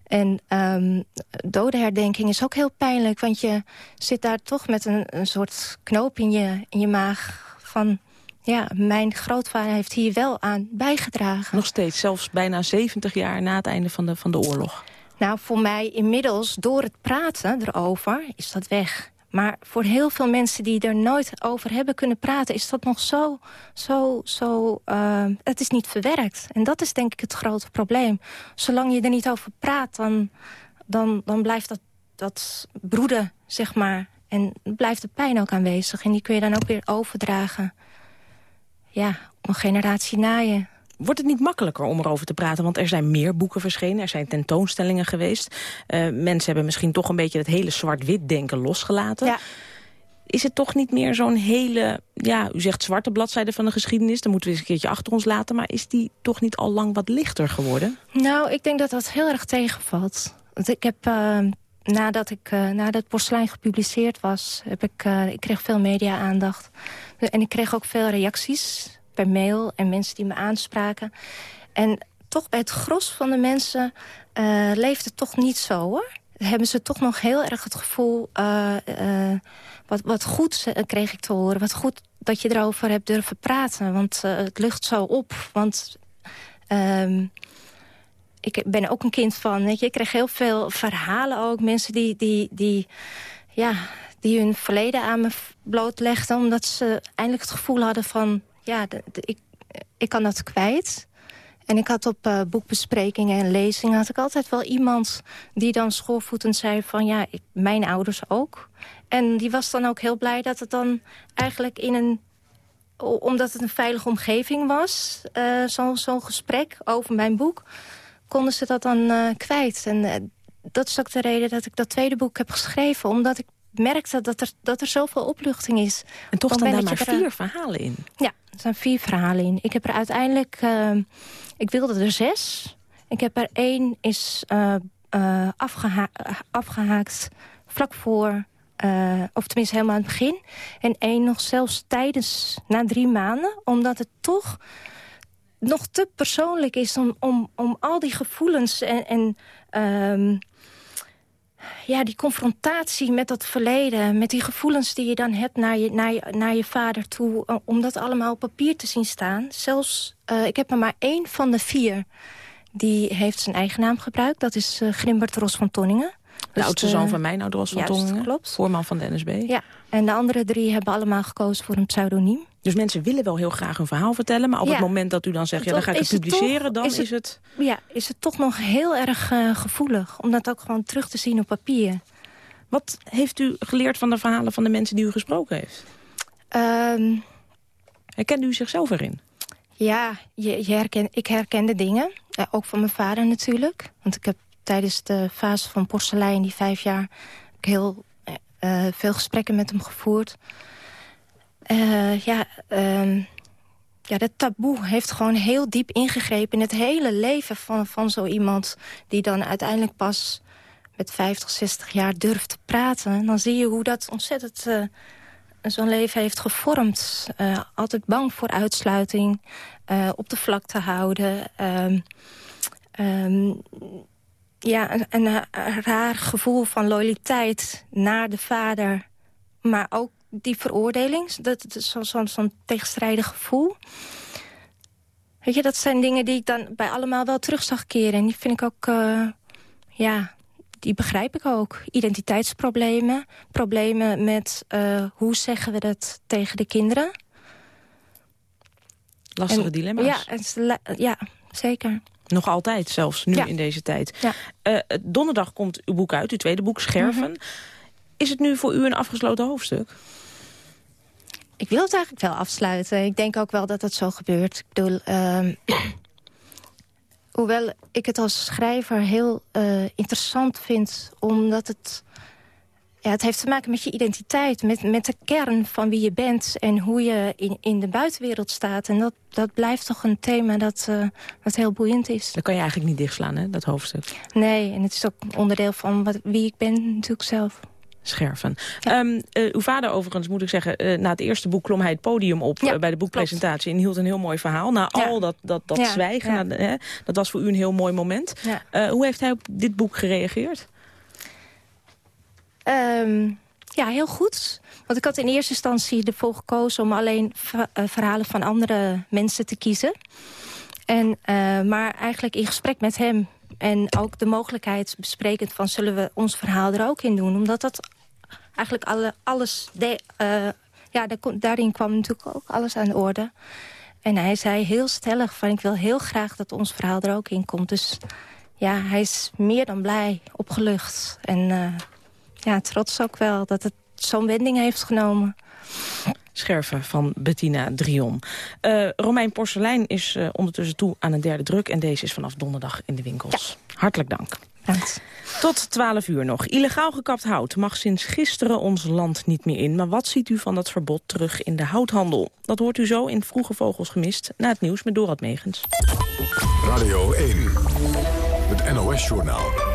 En um, dodenherdenking is ook heel pijnlijk. Want je zit daar toch met een, een soort knoop in je, in je maag van... ja, mijn grootvader heeft hier wel aan bijgedragen. Nog steeds, zelfs bijna 70 jaar na het einde van de, van de oorlog. Nou, voor mij inmiddels, door het praten erover, is dat weg. Maar voor heel veel mensen die er nooit over hebben kunnen praten... is dat nog zo, zo, zo... Uh, het is niet verwerkt. En dat is denk ik het grote probleem. Zolang je er niet over praat, dan, dan, dan blijft dat, dat broeden, zeg maar. En blijft de pijn ook aanwezig. En die kun je dan ook weer overdragen. Ja, een generatie na je wordt het niet makkelijker om erover te praten? Want er zijn meer boeken verschenen, er zijn tentoonstellingen geweest. Uh, mensen hebben misschien toch een beetje het hele zwart-wit denken losgelaten. Ja. Is het toch niet meer zo'n hele, ja, u zegt zwarte bladzijde van de geschiedenis... dan moeten we eens een keertje achter ons laten... maar is die toch niet al lang wat lichter geworden? Nou, ik denk dat dat heel erg tegenvalt. Want ik heb... Uh, nadat, ik, uh, nadat Porselein gepubliceerd was, heb ik, ik kreeg veel media-aandacht. En ik kreeg ook veel reacties per mail en mensen die me aanspraken. En toch bij het gros van de mensen uh, leeft het toch niet zo, hoor. Hebben ze toch nog heel erg het gevoel... Uh, uh, wat, wat goed kreeg ik te horen. Wat goed dat je erover hebt durven praten. Want het lucht zo op. Want um, ik ben ook een kind van... Weet je, ik kreeg heel veel verhalen ook. Mensen die, die, die, ja, die hun verleden aan me blootlegden... omdat ze eindelijk het gevoel hadden van ja, ik, ik kan dat kwijt. En ik had op uh, boekbesprekingen en lezingen... had ik altijd wel iemand die dan schoolvoetend zei van... ja, ik, mijn ouders ook. En die was dan ook heel blij dat het dan eigenlijk in een... omdat het een veilige omgeving was, uh, zo'n zo gesprek over mijn boek... konden ze dat dan uh, kwijt. En dat is ook de reden dat ik dat tweede boek heb geschreven. Omdat ik merkte dat er, dat er zoveel opluchting is. En toch dan daar maar vier verhalen in? Ja, er zijn vier verhalen in. Ik heb er uiteindelijk... Uh, ik wilde er zes. Ik heb er één is uh, uh, afgeha afgehaakt vlak voor... of tenminste helemaal aan het begin. En één nog zelfs tijdens, na drie maanden. Omdat het toch nog te persoonlijk is om, om, om al die gevoelens en... en ehm, ja, die confrontatie met dat verleden... met die gevoelens die je dan hebt naar je, naar je, naar je vader toe... om dat allemaal op papier te zien staan. Zelfs, uh, ik heb er maar één van de vier... die heeft zijn eigen naam gebruikt. Dat is uh, Grimbert Ros van Tonningen. De dus oudste zoon van mij, nou Ros van Tonningen. klopt. Voorman van de NSB. Ja, en de andere drie hebben allemaal gekozen voor een pseudoniem. Dus mensen willen wel heel graag een verhaal vertellen... maar op het moment dat u dan zegt, ja, dan ga ik het publiceren... dan is het, is het, Ja, is het toch nog heel erg uh, gevoelig... om dat ook gewoon terug te zien op papier. Wat heeft u geleerd van de verhalen van de mensen die u gesproken heeft? Um, Herkende u zichzelf erin? Ja, je, je herken, ik herkende dingen. Uh, ook van mijn vader natuurlijk. Want ik heb tijdens de fase van porselein, die vijf jaar... heel uh, veel gesprekken met hem gevoerd... Uh, ja, uh, ja, dat taboe heeft gewoon heel diep ingegrepen... in het hele leven van, van zo iemand... die dan uiteindelijk pas met 50, 60 jaar durft te praten. En dan zie je hoe dat ontzettend uh, zo'n leven heeft gevormd. Uh, altijd bang voor uitsluiting, op de vlakte houden... Um, ja, een, een raar gevoel van loyaliteit naar de vader... maar ook die veroordeling, dat, zo'n zo, zo tegenstrijdig gevoel. Weet je, dat zijn dingen die ik dan bij allemaal wel terug zag keren. En die vind ik ook, uh, ja, die begrijp ik ook. Identiteitsproblemen, problemen met uh, hoe zeggen we dat tegen de kinderen. Lastige en, dilemma's. Ja, ja, zeker. Nog altijd, zelfs nu in deze tijd. Ja. Uh, donderdag komt uw boek uit, uw tweede boek, Scherven. Mhm. Is het nu voor u een afgesloten hoofdstuk? Ik wil het eigenlijk wel afsluiten. Ik denk ook wel dat het zo gebeurt. Ik bedoel, uh, hoewel ik het als schrijver heel uh, interessant vind... omdat het, ja, het heeft te maken met je identiteit. Met, met de kern van wie je bent en hoe je in, in de buitenwereld staat. En dat, dat blijft toch een thema dat, uh, wat heel boeiend is. Dat kan je eigenlijk niet dichtslaan, hè, dat hoofdstuk? Nee, en het is ook onderdeel van wat, wie ik ben natuurlijk zelf. Scherven. Ehm, eh, uw vader overigens, moet ik zeggen, eh, na het eerste boek klom hij het podium op Ja, eh, bij de boekpresentatie en hield een heel mooi verhaal. Na Ja. al dat, dat, dat zwijgen, na hè, dat was voor u een heel mooi moment. Hoe heeft hij op dit boek gereageerd? Ehm, ja, heel goed. Want ik had in eerste instantie ervoor gekozen... om alleen ver- verhalen van andere mensen te kiezen. En, maar eigenlijk in gesprek met hem... en ook de mogelijkheid besprekend van... zullen we ons verhaal er ook in doen? Omdat dat eigenlijk alle, alles... Eh, ja, daarin kwam natuurlijk ook alles aan de orde. En hij zei heel stellig van... ik wil heel graag dat ons verhaal er ook in komt. Dus ja, hij is meer dan blij, opgelucht. En eh, ja, trots ook wel dat het zo'n wending heeft genomen. Scherven van Bettina Drion. Eh Romein Porselein is eh, ondertussen toe aan een derde druk... en deze is vanaf donderdag in de winkels. Hartelijk dank. Bedankt. Tot 12 uur nog. Illegaal gekapt hout mag sinds gisteren ons land niet meer in. Maar wat ziet u van dat verbod terug in de houthandel? Dat hoort u zo in Vroege Vogels gemist... na het nieuws met Dorad Megens. Radio 1. Het NOS-journaal.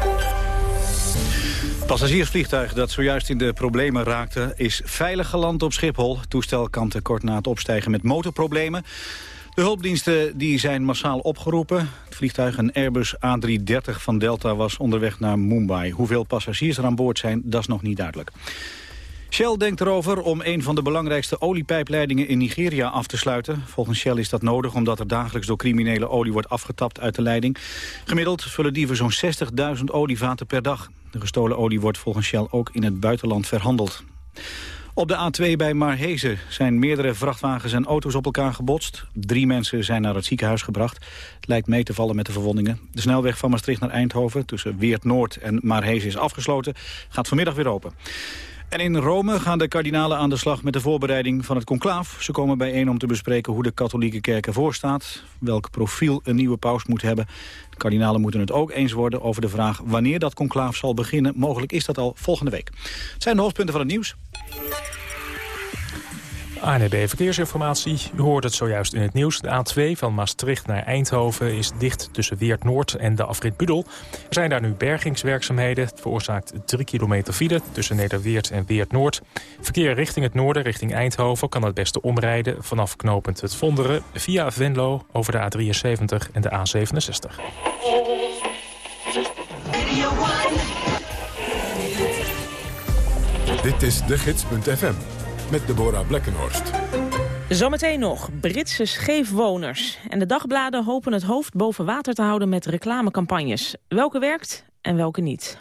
Passagiersvliegtuig dat zojuist in de problemen raakte... is veilig geland op Schiphol. Het toestel kampte kort na het opstijgen met motorproblemen. De hulpdiensten die zijn massaal opgeroepen. Het vliegtuig, een Airbus A330 van Delta, was onderweg naar Mumbai. Hoeveel passagiers er aan boord zijn, dat is nog niet duidelijk. Shell denkt erover om een van de belangrijkste oliepijpleidingen in Nigeria af te sluiten. Volgens Shell is dat nodig omdat er dagelijks door criminele olie wordt afgetapt uit de leiding. Gemiddeld vullen dieven zo'n 60.000 olievaten per dag. De gestolen olie wordt volgens Shell ook in het buitenland verhandeld. Op de A2 bij Marhezen zijn meerdere vrachtwagens en auto's op elkaar gebotst. Drie mensen zijn naar het ziekenhuis gebracht. Het lijkt mee te vallen met de verwondingen. De snelweg van Maastricht naar Eindhoven tussen Weert Noord en Marhezen is afgesloten. Gaat vanmiddag weer open. En in Rome gaan de kardinalen aan de slag met de voorbereiding van het conclaaf. Ze komen bijeen om te bespreken hoe de katholieke kerk ervoor staat. Welk profiel een nieuwe paus moet hebben. Kardinalen moeten het ook eens worden over de vraag wanneer dat conclaaf zal beginnen. Mogelijk is dat al volgende week. Het zijn de hoofdpunten van het nieuws. ANB Verkeersinformatie. U hoort het zojuist in het nieuws. De A2 van Maastricht naar Eindhoven is dicht tussen Weert Noord en de afrit Budel. Er zijn daar nu bergingswerkzaamheden. Het veroorzaakt 3 kilometer file tussen Nederweert en Weert Noord. Verkeer richting het noorden, richting Eindhoven... kan het beste omrijden vanaf knooppunt het Vonderen... via Venlo over de A73 en de A67. Dit is de gids.fm met Deborah Blekkenhorst. Zometeen nog Britse scheefwoners. En de dagbladen hopen het hoofd boven water te houden met reclamecampagnes. Welke werkt en welke niet.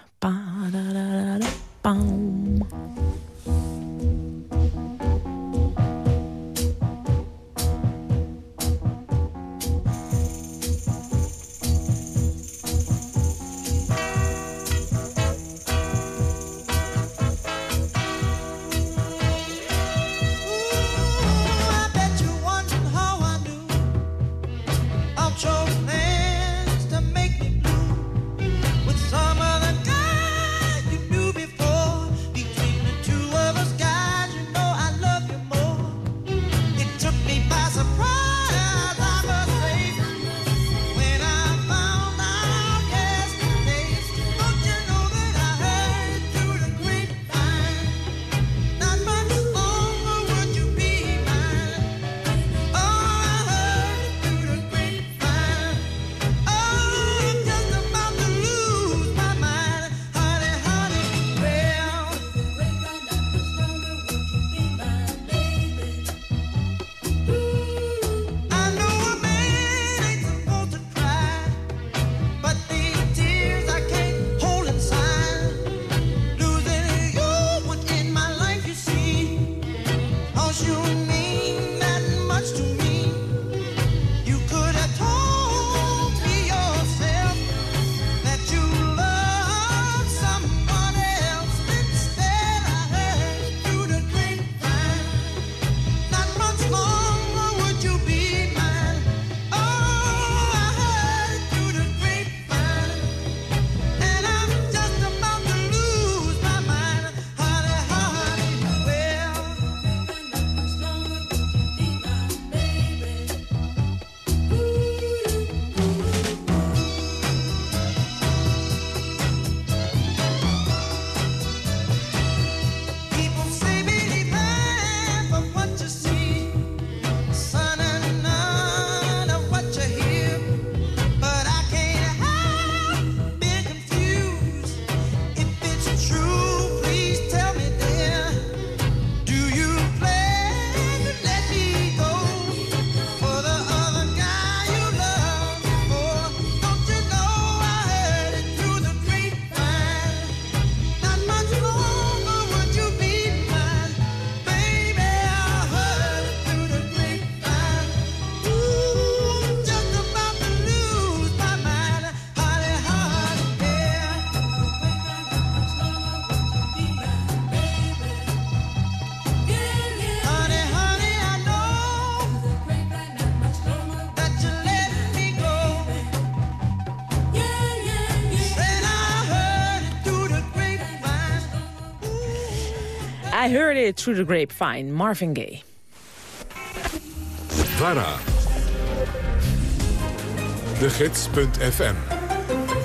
Heard it through the grapevine. Marvin Gaye. VARA. De Gids.fm.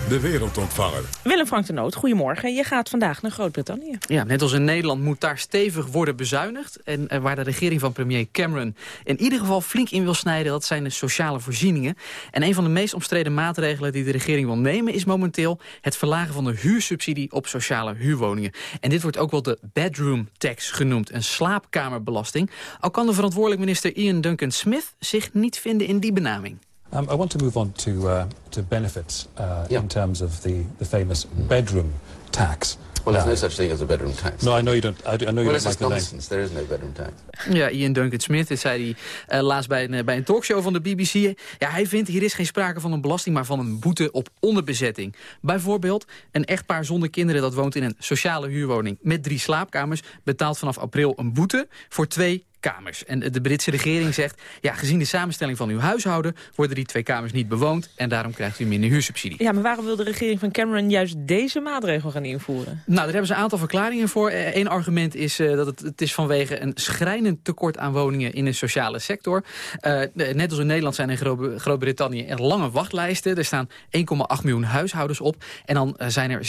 De wereldontvanger. Willem Frank de Noot, goedemorgen. Je gaat vandaag naar Groot-Brittannië. Ja, net als in Nederland moet daar stevig worden bezuinigd. En eh, waar de regering van premier Cameron in ieder geval flink in wil snijden... dat zijn de sociale voorzieningen. En een van de meest omstreden maatregelen die de regering wil nemen... is momenteel het verlagen van de huursubsidie op sociale huurwoningen. En dit wordt ook wel de bedroom tax genoemd, een slaapkamerbelasting. Al kan de verantwoordelijk minister Ian Duncan Smith zich niet vinden in die benaming. Um, I want to move on to uh, to benefits uh, in terms of the, the famous bedroom tax. Well, there's no such thing as a bedroom tax. No, I know you don't. I, do- I know you well, don't like the nonsense. There is no bedroom tax. Ja, Ian Duncan Smith, dit zei hij eh, laatst bij een, eh, bij een talkshow van de BBC. Ja, hij vindt hier is geen sprake van een belasting, maar van een boete op onderbezetting. Bijvoorbeeld, een echtpaar zonder kinderen dat woont in een sociale huurwoning met drie slaapkamers... betaalt vanaf april een boete voor twee kamers. En de Britse regering zegt, ja, gezien de samenstelling van uw huishouden... worden die twee kamers niet bewoond en daarom krijgt u minder huursubsidie. Ja, maar waarom wil de regering van Cameron juist deze maatregel gaan invoeren? Nou, daar hebben ze een aantal verklaringen voor. Eén argument is eh, dat het, het is vanwege een schrijnend tekort aan woningen in de sociale sector. Eh, net als in Nederland zijn in Gro- Groot-Brittannië er lange wachtlijsten. Er staan 1,8 miljoen huishoudens op. En dan eh, zijn er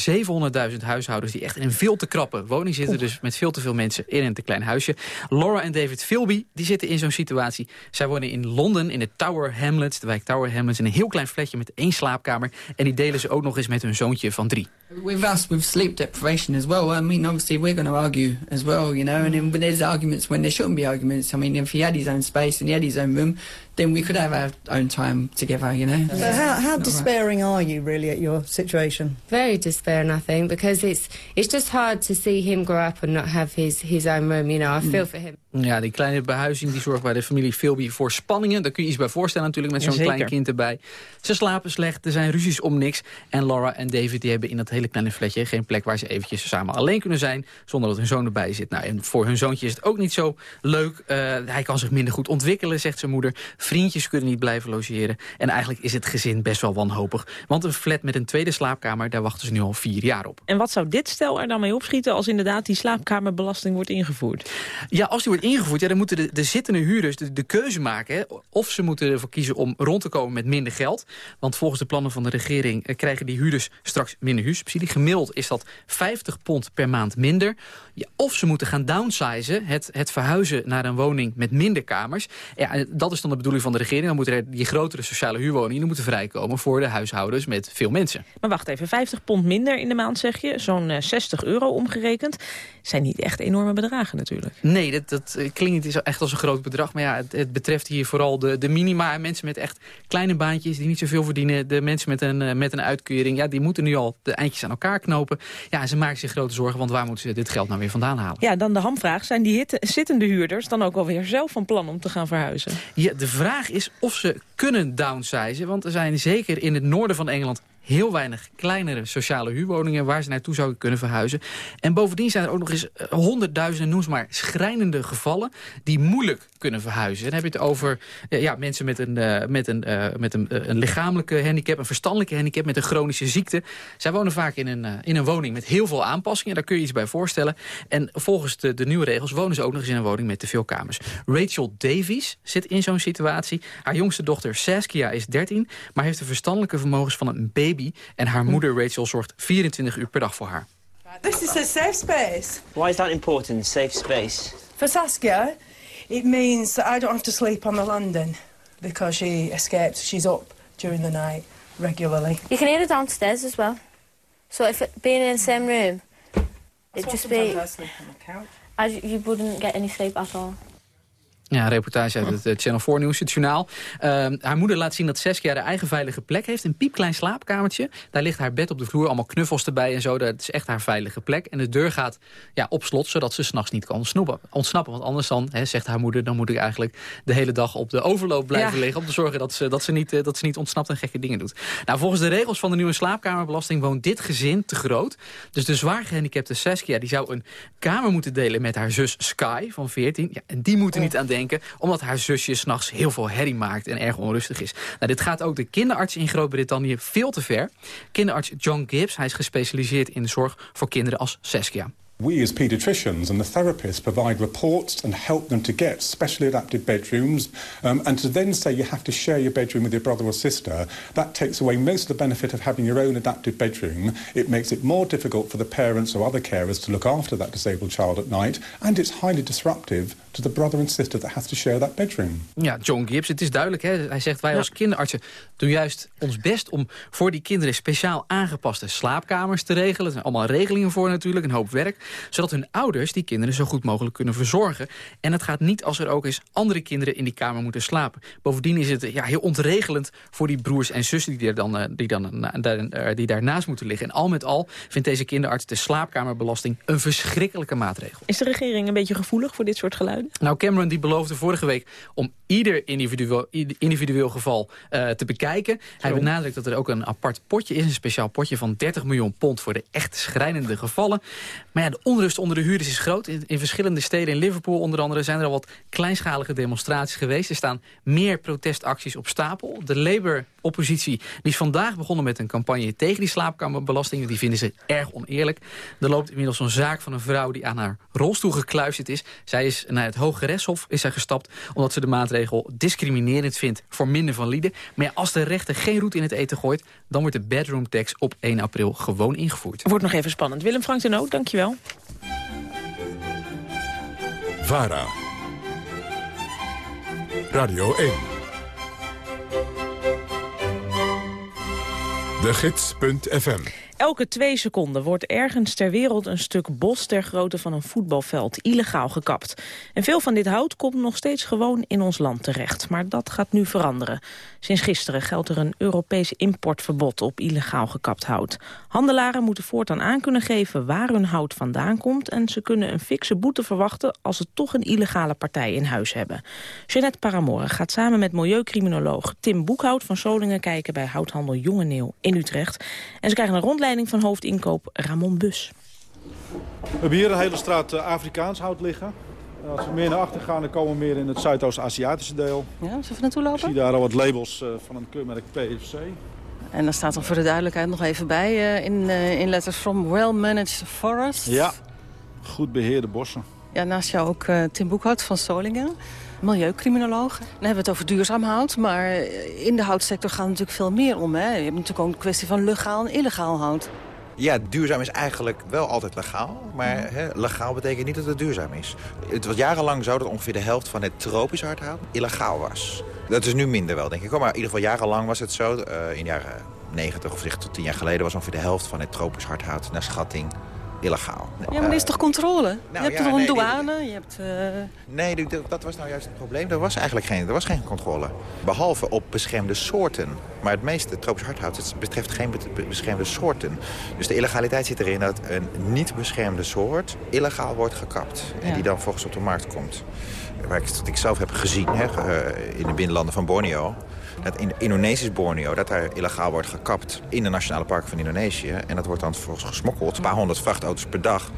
700.000 huishoudens die echt in een veel te krappe woning zitten. Dus met veel te veel mensen in een te klein huisje. Laura en David Philby, die zitten in zo'n situatie. Zij wonen in Londen, in de Tower Hamlets, de wijk Tower Hamlets. In een heel klein flatje met één slaapkamer. En die delen ze ook nog eens met hun zoontje van drie. With us, with sleep deprivation as well, I mean, obviously we're going to argue as well, you know, and then, there's arguments when there shouldn't be arguments. I mean, if he had his own space and he had his own room, then we could have our own time together, you know. So how, how despairing are you really at your situation? Very despairing, I think, because it's it's just hard to see him grow up and not have his his own room. You know, I feel for him. Ja, die kleine behuizing die zorgt bij de familie Philby voor spanningen. Daar kun je iets bij voorstellen natuurlijk met zo'n klein kind erbij. Ze slapen slecht, er zijn ruzies om niks. En Laura en David die hebben in dat hele kleine flatje geen plek waar ze eventjes samen alleen kunnen zijn. Zonder dat hun zoon erbij zit. Nou, en voor hun zoontje is het ook niet zo leuk. Eh, hij kan zich minder goed ontwikkelen, zegt zijn moeder. Vriendjes kunnen niet blijven logeren. En eigenlijk is het gezin best wel wanhopig. Want een flat met een tweede slaapkamer, daar wachten ze nu al vier jaar op. En wat zou dit stel er dan mee opschieten als inderdaad die slaapkamerbelasting wordt ingevoerd? Ja, als die wordt ingevoerd, ja, dan moeten de, de zittende huurders de, de keuze maken. Hè, of ze moeten ervoor kiezen om rond te komen met minder geld. Want volgens de plannen van de regering eh, krijgen die huurders straks minder huursubsidie. Gemiddeld is dat 50 pond per maand minder. Ja, of ze moeten gaan downsizen, het, het verhuizen naar een woning met minder kamers. Ja, dat is dan de bedoeling van de regering. Dan moeten er die grotere sociale huurwoningen moeten vrijkomen voor de huishoudens met veel mensen. Maar wacht even, 50 pond minder in de maand zeg je, zo'n eh, 60 euro omgerekend. Zijn niet echt enorme bedragen natuurlijk. Nee, dat, dat eh, klinkt echt als een groot bedrag. Maar ja, het, het betreft hier vooral de, de minima. En mensen met echt kleine baantjes die niet zoveel verdienen. De mensen met een, eh, met een uitkering, ja, die moeten nu al de eindjes aan elkaar knopen. Ja, ze maken zich grote zorgen, want waar moeten ze dit geld nou weer vandaan halen? Ja, dan de hamvraag. Zijn die hitte- zittende huurders dan ook alweer zelf van plan om te gaan verhuizen? Ja, de vraag is of ze kunnen downsizen. Want er zijn zeker in het noorden van Engeland heel weinig kleinere sociale huurwoningen... waar ze naartoe zouden kunnen verhuizen. En bovendien zijn er ook nog eens eh, honderdduizenden, noem maar, schrijnende gevallen... die moeilijk kunnen verhuizen. En dan heb je het over eh, ja, mensen met, een, eh, met, een, met een, een lichamelijke handicap... een verstandelijke handicap, met een chronische ziekte. Zij wonen vaak in een, in een woning met heel veel aanpassingen. Daar kun je iets bij voorstellen. En volgens de, de nieuwe regels wonen ze ook nog eens in een woning met te veel kamers. Rachel Davies zit in zo'n situatie. Haar jongste dochter Saskia is 13... maar heeft de verstandelijke vermogens van een baby... en haar moeder Rachel zorgt 24 uur per dag voor haar. This is a safe space. Why is that important, safe space? For Saskia, it means that I don't have to sleep on the landing because she escapes. She's up during the night regularly. You can hear it downstairs as well. So if it, being in the same room, it'd just be I sleep on the couch. as you wouldn't get any sleep at all. Ja, een reportage uit het eh, Channel 4 Nieuws, het journaal. Ehm, haar moeder laat zien dat Saskia de eigen veilige plek heeft. Een piepklein slaapkamertje. Daar ligt haar bed op de vloer, allemaal knuffels erbij en zo. Dat is echt haar veilige plek. En de deur gaat ja, op slot, zodat ze s'nachts niet kan ontsnappen. ontsnappen. Want anders dan, hè, zegt haar moeder, dan moet ik eigenlijk de hele dag op de overloop blijven Ja. liggen. Om te zorgen dat ze, dat, ze niet, eh, dat ze niet ontsnapt en gekke dingen doet. Nou, volgens de regels van de nieuwe slaapkamerbelasting woont dit gezin te groot. Dus de zwaar gehandicapte Saskia die zou een kamer moeten delen met haar zus Sky van 14. Ja, en die moet er niet aan denken, omdat haar zusje s'nachts heel veel herrie maakt en erg onrustig is. Nou, dit gaat ook de kinderarts in Groot-Brittannië veel te ver. Kinderarts John Gibbs, hij is gespecialiseerd in de zorg voor kinderen als Saskia. We as paediatricians and the therapists provide reports and help them to get specially adapted bedrooms. Um, and to then say you have to share your bedroom with your brother or sister, that takes away most of the benefit of having your own adapted bedroom. It makes it more difficult for the parents or other carers to look after that disabled child at night. And it's highly disruptive to the brother and sister that has to share that bedroom. Ja, John Gibbs, het is duidelijk. Hè? Hij zegt wij als kinderartsen doen juist ons best om voor die kinderen speciaal aangepaste slaapkamers te regelen. Er zijn allemaal regelingen voor natuurlijk, een hoop werk. Zodat hun ouders die kinderen zo goed mogelijk kunnen verzorgen. En het gaat niet als er ook eens andere kinderen in die kamer moeten slapen. Bovendien is het ja, heel ontregelend voor die broers en zussen die, er dan, eh, die, dan, daar- eh, die daarnaast moeten liggen. En al met al vindt deze kinderarts de slaapkamerbelasting een verschrikkelijke maatregel. Is de regering een beetje gevoelig voor dit soort geluiden? Nou, Cameron die beloofde vorige week om ieder individueel, individueel geval eh, te bekijken. Hij benadrukt dat er ook een apart potje is, een speciaal potje van 30 miljoen pond voor de echt schrijnende gevallen. Maar ja, de onrust onder de huurders is groot. In, verschillende steden, in Liverpool onder andere, zijn er al wat kleinschalige demonstraties geweest. Er staan meer protestacties op stapel. De Labour-oppositie is vandaag begonnen met een campagne tegen die slaapkamerbelasting. Die vinden ze erg oneerlijk. Er loopt inmiddels zo'n zaak van een vrouw die aan haar rolstoel gekluisterd is. Zij is naar het Hoge Rechtshof is zij gestapt omdat ze de maatregel discriminerend vindt voor minder valide. Maar ja, als de rechter geen roet in het eten gooit, dan wordt de bedroom tax op 1 april gewoon ingevoerd. Wordt nog even spannend. Willem Frank de Noot, dankjewel. VARA. Radio 1. De Gids.fm. Elke twee seconden wordt ergens ter wereld een stuk bos ter grootte van een voetbalveld illegaal gekapt. En veel van dit hout komt nog steeds gewoon in ons land terecht. Maar dat gaat nu veranderen. Sinds gisteren geldt er een Europees importverbod op illegaal gekapt hout. Handelaren moeten voortaan aan kunnen geven waar hun hout vandaan komt... en ze kunnen een fikse boete verwachten als ze toch een illegale partij in huis hebben. Jeanette Paramore gaat samen met milieucriminoloog Tim Boekhout van Solingen kijken... bij houthandel Jongeneel in Utrecht. En ze krijgen een rondleiding van hoofdinkoop Ramon Bus. We hebben hier een hele straat eh, Afrikaans hout liggen. Als we meer naar achter gaan, dan komen we meer in het Zuidoost-Aziatische deel. Ja, zullen we naartoe Ik lopen? zie daar al wat labels eh, van een keurmerk PFC. En dan staat er voor de duidelijkheid nog even bij eh, in, eh, in letters from well-managed forest. Ja, goed beheerde bossen. Ja, naast jou ook Tim Boekhout van Solingen. Milieucriminoloog. Dan hebben we het over duurzaam hout. Maar in de houtsector gaat natuurlijk veel meer om. Hè? Je hebt natuurlijk ook een kwestie van legaal en illegaal hout. Ja, duurzaam is eigenlijk wel altijd legaal. Maar hè, legaal betekent niet dat het duurzaam is. Het was jarenlang zo dat ongeveer de helft van het tropisch hardhout illegaal was. Dat is nu minder wel, denk ik. Maar in ieder geval jarenlang was het zo. Eh, in de jaren 90 of zeg tot 10 jaar geleden was ongeveer de helft van het tropisch hardhout naar schatting illegaal. Ja, maar er is toch controle? je hebt Nou ja, toch een nee, douane? Je hebt... eh, Nee, dat- was nou juist het probleem. Er was eigenlijk geen, er was geen controle. Behalve op beschermde soorten. Maar het meeste tropisch hardhout het betreft geen be- beschermde soorten. Dus de illegaliteit zit erin dat een niet beschermde soort illegaal wordt gekapt. En Ja. die dan volgens op de markt komt. Waar ik, wat ik zelf heb gezien hè, eh, in de binnenlanden van Borneo. Dat in Indonesisch Borneo, dat daar illegaal wordt gekapt in de nationale parken van Indonesië. En dat wordt dan vervolgens gesmokkeld. Een paar honderd vrachtauto's per dag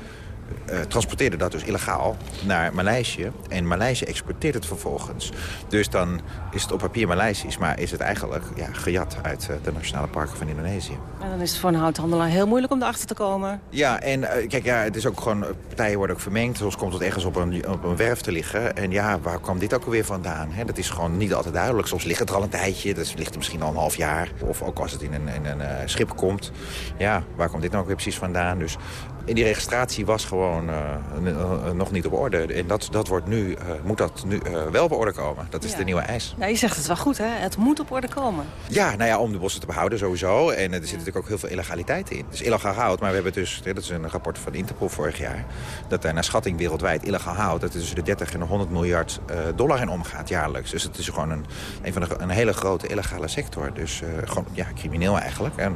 eh, transporteerde dat dus illegaal naar Maleisië. En Maleisië exporteert het vervolgens. Dus dan is het op papier Maleisisch, maar is het eigenlijk ja, gejat uit eh, de nationale parken van Indonesië. en dan is het voor een houthandelaar heel moeilijk om erachter te komen. Ja, en eh, kijk, ja, het is ook gewoon, partijen worden ook vermengd. Soms komt het ergens op een, op een werf te liggen. En ja, waar kwam dit ook alweer vandaan? Hè? Dat is gewoon niet altijd duidelijk. Soms ligt het er al een tijdje, dus ligt het misschien al een half jaar. Of ook als het in een, in een schip komt. Ja, waar komt dit nou ook weer precies vandaan? Dus in die registratie was gewoon eh, n- eh, nog niet op orde. En dat, dat wordt nu, eh, moet dat nu eh, wel op orde komen. Dat is Ja. de nieuwe eis. Ja, je zegt het wel goed, hè? Het moet op orde komen. Ja, nou ja, om de bossen te behouden sowieso. En er zit natuurlijk ook heel veel illegaliteit in. Dus illegaal hout, maar we hebben dus, dat is een rapport van Interpol vorig jaar... dat er naar schatting wereldwijd illegaal hout... dat er tussen de 30 en de 100 miljard eh, dollar in omgaat jaarlijks. Dus het is gewoon een, een, van de, een hele grote illegale sector. Dus eh, gewoon, ja, crimineel eigenlijk. En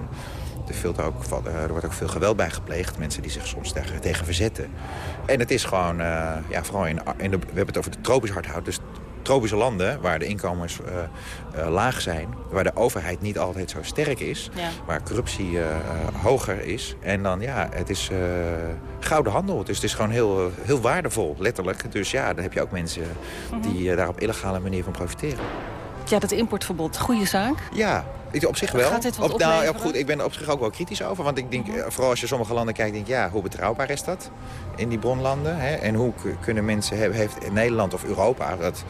er, veel ook, eh, er wordt ook veel geweld bij gepleegd. Mensen die zich soms tegen, tegen verzetten. En het is gewoon, eh, ja, vooral in, in de, we hebben het over de tropisch hardhout... Dus tropische landen waar de inkomens eh, laag zijn... waar de overheid niet altijd zo sterk is... Ja. waar corruptie hoger is. En dan, ja, het is gouden handel. Dus het is gewoon heel, heel waardevol, letterlijk. Dus ja, dan heb je ook mensen die eh, daar op illegale manier van profiteren. Ja, dat importverbod, goede zaak. Ja, Ik- Op zich wel. Gaat dit wat op, nou, opleveren? goed, ik ben er op zich ook wel kritisch over. Want ik denk, eh, vooral als je sommige landen kijkt, denk ik, ja, hoe betrouwbaar is dat in die bronlanden? Hè? En hoe kunnen mensen, hebben, heeft Nederland of Europa, dat,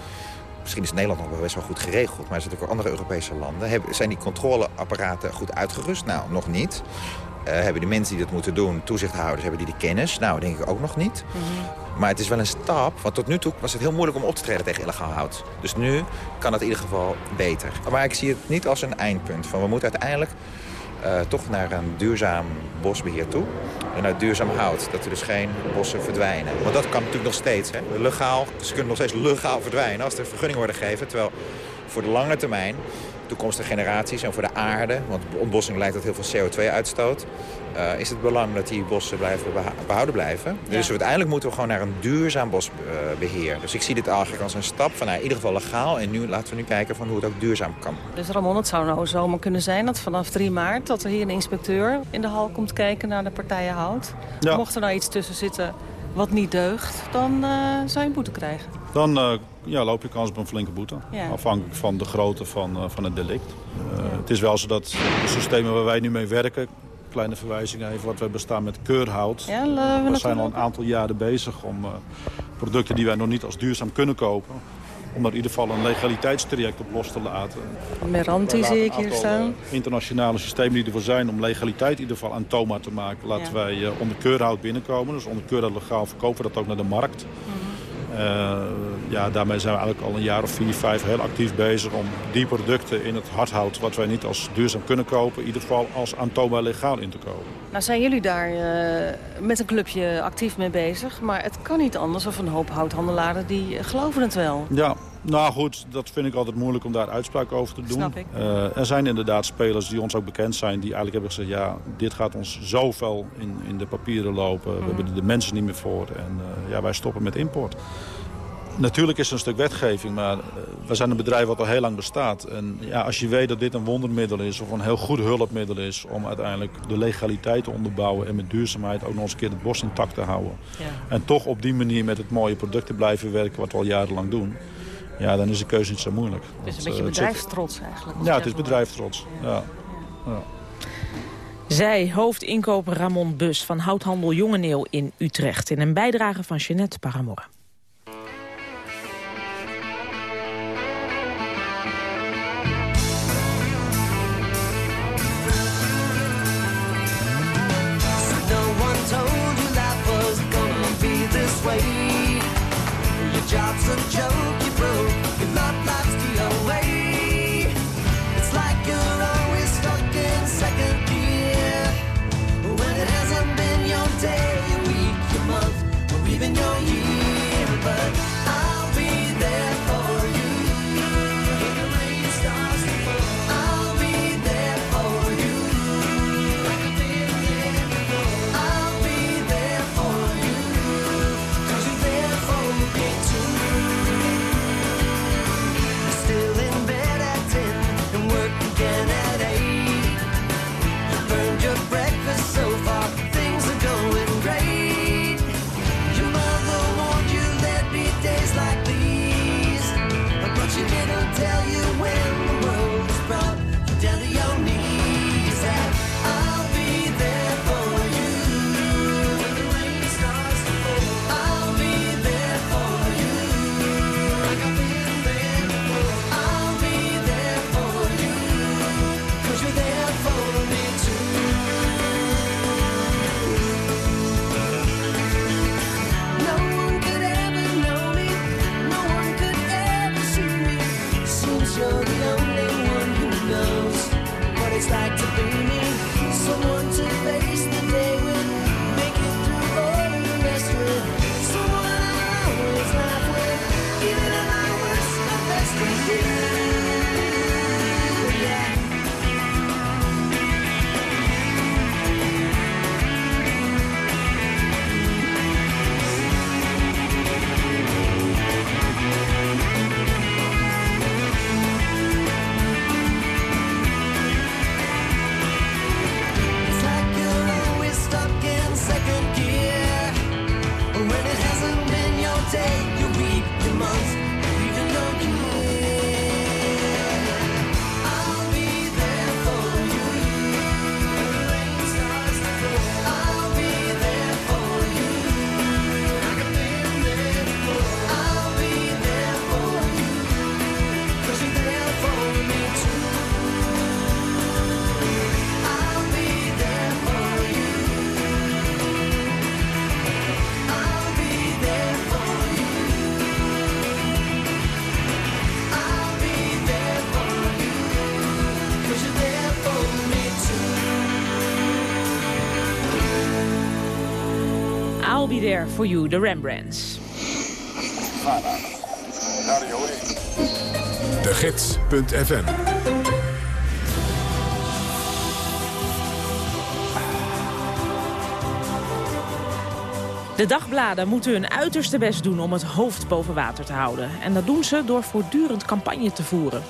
misschien is Nederland nog wel best wel goed geregeld, maar er zitten ook andere Europese landen, hebben, zijn die controleapparaten goed uitgerust? Nou, nog niet. Eh, hebben de mensen die dat moeten doen, toezichthouders, hebben die de kennis? Nou, denk ik ook nog niet. Maar het is wel een stap, want tot nu toe was het heel moeilijk om op te treden tegen illegaal hout. Dus nu kan het in ieder geval beter. Maar ik zie het niet als een eindpunt. Van we moeten uiteindelijk eh, toch naar een duurzaam bosbeheer toe. En uit duurzaam hout, dat er dus geen bossen verdwijnen. Want dat kan natuurlijk nog steeds. Hè. Legaal, ze kunnen nog steeds legaal verdwijnen als er vergunningen worden gegeven. Terwijl voor de lange termijn, toekomstige generaties en voor de aarde... want ontbossing leidt tot heel veel CO2-uitstoot... eh, is het belang dat die bossen blijven behouden blijven. Dus uiteindelijk moeten we gewoon naar een duurzaam bosbeheer. Dus ik zie dit eigenlijk als een stap van nou, in ieder geval legaal... en nu laten we nu kijken van hoe het ook duurzaam kan. Dus Ramon, het zou nou zomaar kunnen zijn dat vanaf 3 maart... dat er hier een inspecteur in de hal komt kijken naar de partijen hout. Ja. Mocht er nou iets tussen zitten wat niet deugt, dan eh, zou je een boete krijgen. Dan eh, ja, loop je kans op een flinke boete. Ja. Afhankelijk van de grootte van, eh, van het delict. Eh, Het is wel zo dat de systemen waar wij nu mee werken... kleine verwijzing even, wat we bestaan met keurhout. Ja, we we zijn al een aantal jaren bezig om eh, producten die wij nog niet als duurzaam kunnen kopen... om daar in ieder geval een legaliteitstraject op los te laten. Meranti Wij zie ik hier staan. internationale systemen die ervoor zijn om legaliteit in ieder geval aan Toma te maken. Laten Ja. wij onder keurhout binnenkomen. Dus onder keurhout legaal verkopen we dat ook naar de markt. Eh, ja, daarmee zijn we eigenlijk al een jaar of vier, vijf heel actief bezig om die producten in het hardhout, wat wij niet als duurzaam kunnen kopen, in ieder geval als aan Toma legaal in te kopen. Nou zijn jullie daar eh, met een clubje actief mee bezig. Maar het kan niet anders of een hoop houthandelaren die geloven het wel. Ja, nou goed, dat vind ik altijd moeilijk om daar uitspraak over te doen. Snap ik. Eh, er zijn inderdaad spelers die ons ook bekend zijn... die eigenlijk hebben gezegd, ja, dit gaat ons zoveel in, in de papieren lopen. Mhm. We hebben er de mensen niet meer voor. En eh, ja, wij stoppen met import. Natuurlijk is er een stuk wetgeving, maar eh, we zijn een bedrijf wat al heel lang bestaat. En ja, als je weet dat dit een wondermiddel is of een heel goed hulpmiddel is... om uiteindelijk de legaliteit te onderbouwen en met duurzaamheid ook nog eens een keer het bos intact te houden. Ja. En toch op die manier met het mooie product te blijven werken wat we al jarenlang doen. Ja, dan is de keuze niet zo moeilijk. Het is een beetje eh, bedrijfstrots eigenlijk. Ja, het is bedrijfstrots. Ja. Ja. Zij, hoofdinkoper Ramon Bus van Houthandel Jongeneel in Utrecht... in een bijdrage van Jeanette Paramore. Job's a joke, There For You, de Rembrandts. De Gids.fm De dagbladen moeten hun uiterste best doen om het hoofd boven water te houden. En dat doen ze door voortdurend campagne te voeren.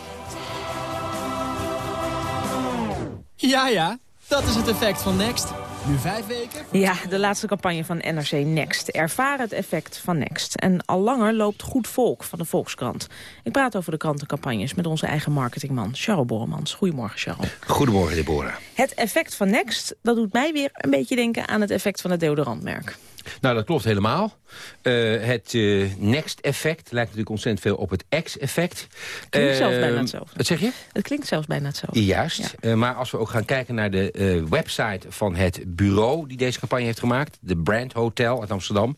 Ja, ja, dat is het effect van Next. Nu vijf weken. Ja, de laatste campagne van NRC Next. Ervaar het effect van Next. En al langer loopt Goed Volk van de Volkskrant. Ik praat over de krantencampagnes met onze eigen marketingman, Charles Borremans. Goedemorgen, Charles. Goedemorgen, Deborah. Het effect van Next, dat doet mij weer een beetje denken aan het effect van het deodorantmerk. Nou, dat klopt helemaal. Uh, het uh, Next-effect lijkt natuurlijk ontzettend veel op het X-effect. Klinkt uh, zelfs bijna hetzelfde. Wat zeg je? Het klinkt zelfs bijna hetzelfde. Juist. Ja. maar als we ook gaan kijken naar de website van het bureau... die deze campagne heeft gemaakt, de Brand Hotel uit Amsterdam.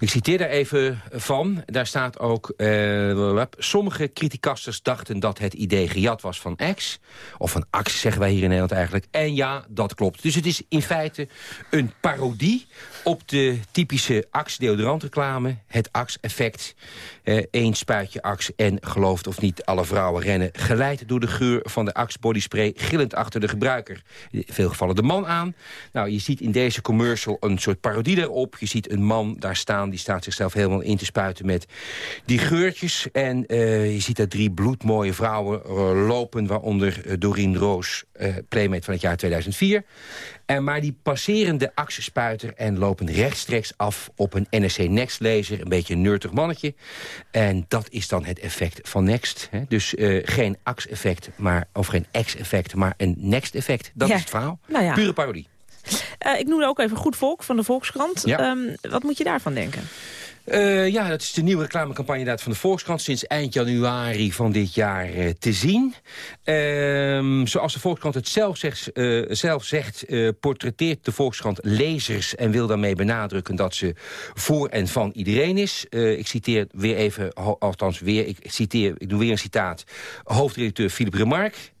Ik citeer daar even van. Daar staat ook... sommige criticasters dachten dat het idee gejat was van X. Of van Ax, zeggen wij hier in Nederland eigenlijk. En ja, dat klopt. Dus het is in feite een parodie op de typische Axe deodorantreclame. Het Axe-effect. Eén spuitje Axe en gelooft of niet, alle vrouwen rennen... geleid door de geur van de Axe bodyspray... gillend achter de gebruiker. In veel gevallen de man aan. Nou, je ziet in deze commercial een soort parodie daarop. Je ziet een man daar staan, die staat zichzelf helemaal in te spuiten... met die geurtjes. En uh, je ziet daar drie bloedmooie vrouwen lopen... waaronder Doreen Roos, playmate van het jaar 2004... En maar die passeren de axespuiter en lopen rechtstreeks af op een NSC Next-lezer. Een beetje een nurtig mannetje. En dat is dan het effect van Next. Hè? Dus uh, geen ax-effect, maar, of geen X-effect, maar een Next-effect. Dat Ja. is het verhaal. Nou ja. Pure parodie. Eh, ik noemde ook even Goed Volk van de Volkskrant. Ja. Ehm, wat moet je daarvan denken? Eh, ja, dat is de nieuwe reclamecampagne van de Volkskrant... sinds eind januari van dit jaar eh, te zien. Ehm, zoals de Volkskrant het zelf zegt, eh, zelf zegt portretteert de Volkskrant lezers... en wil daarmee benadrukken dat ze voor en van iedereen is. Ik citeer weer even, althans weer, ik, citeer, ik doe weer een citaat... hoofdredacteur Philip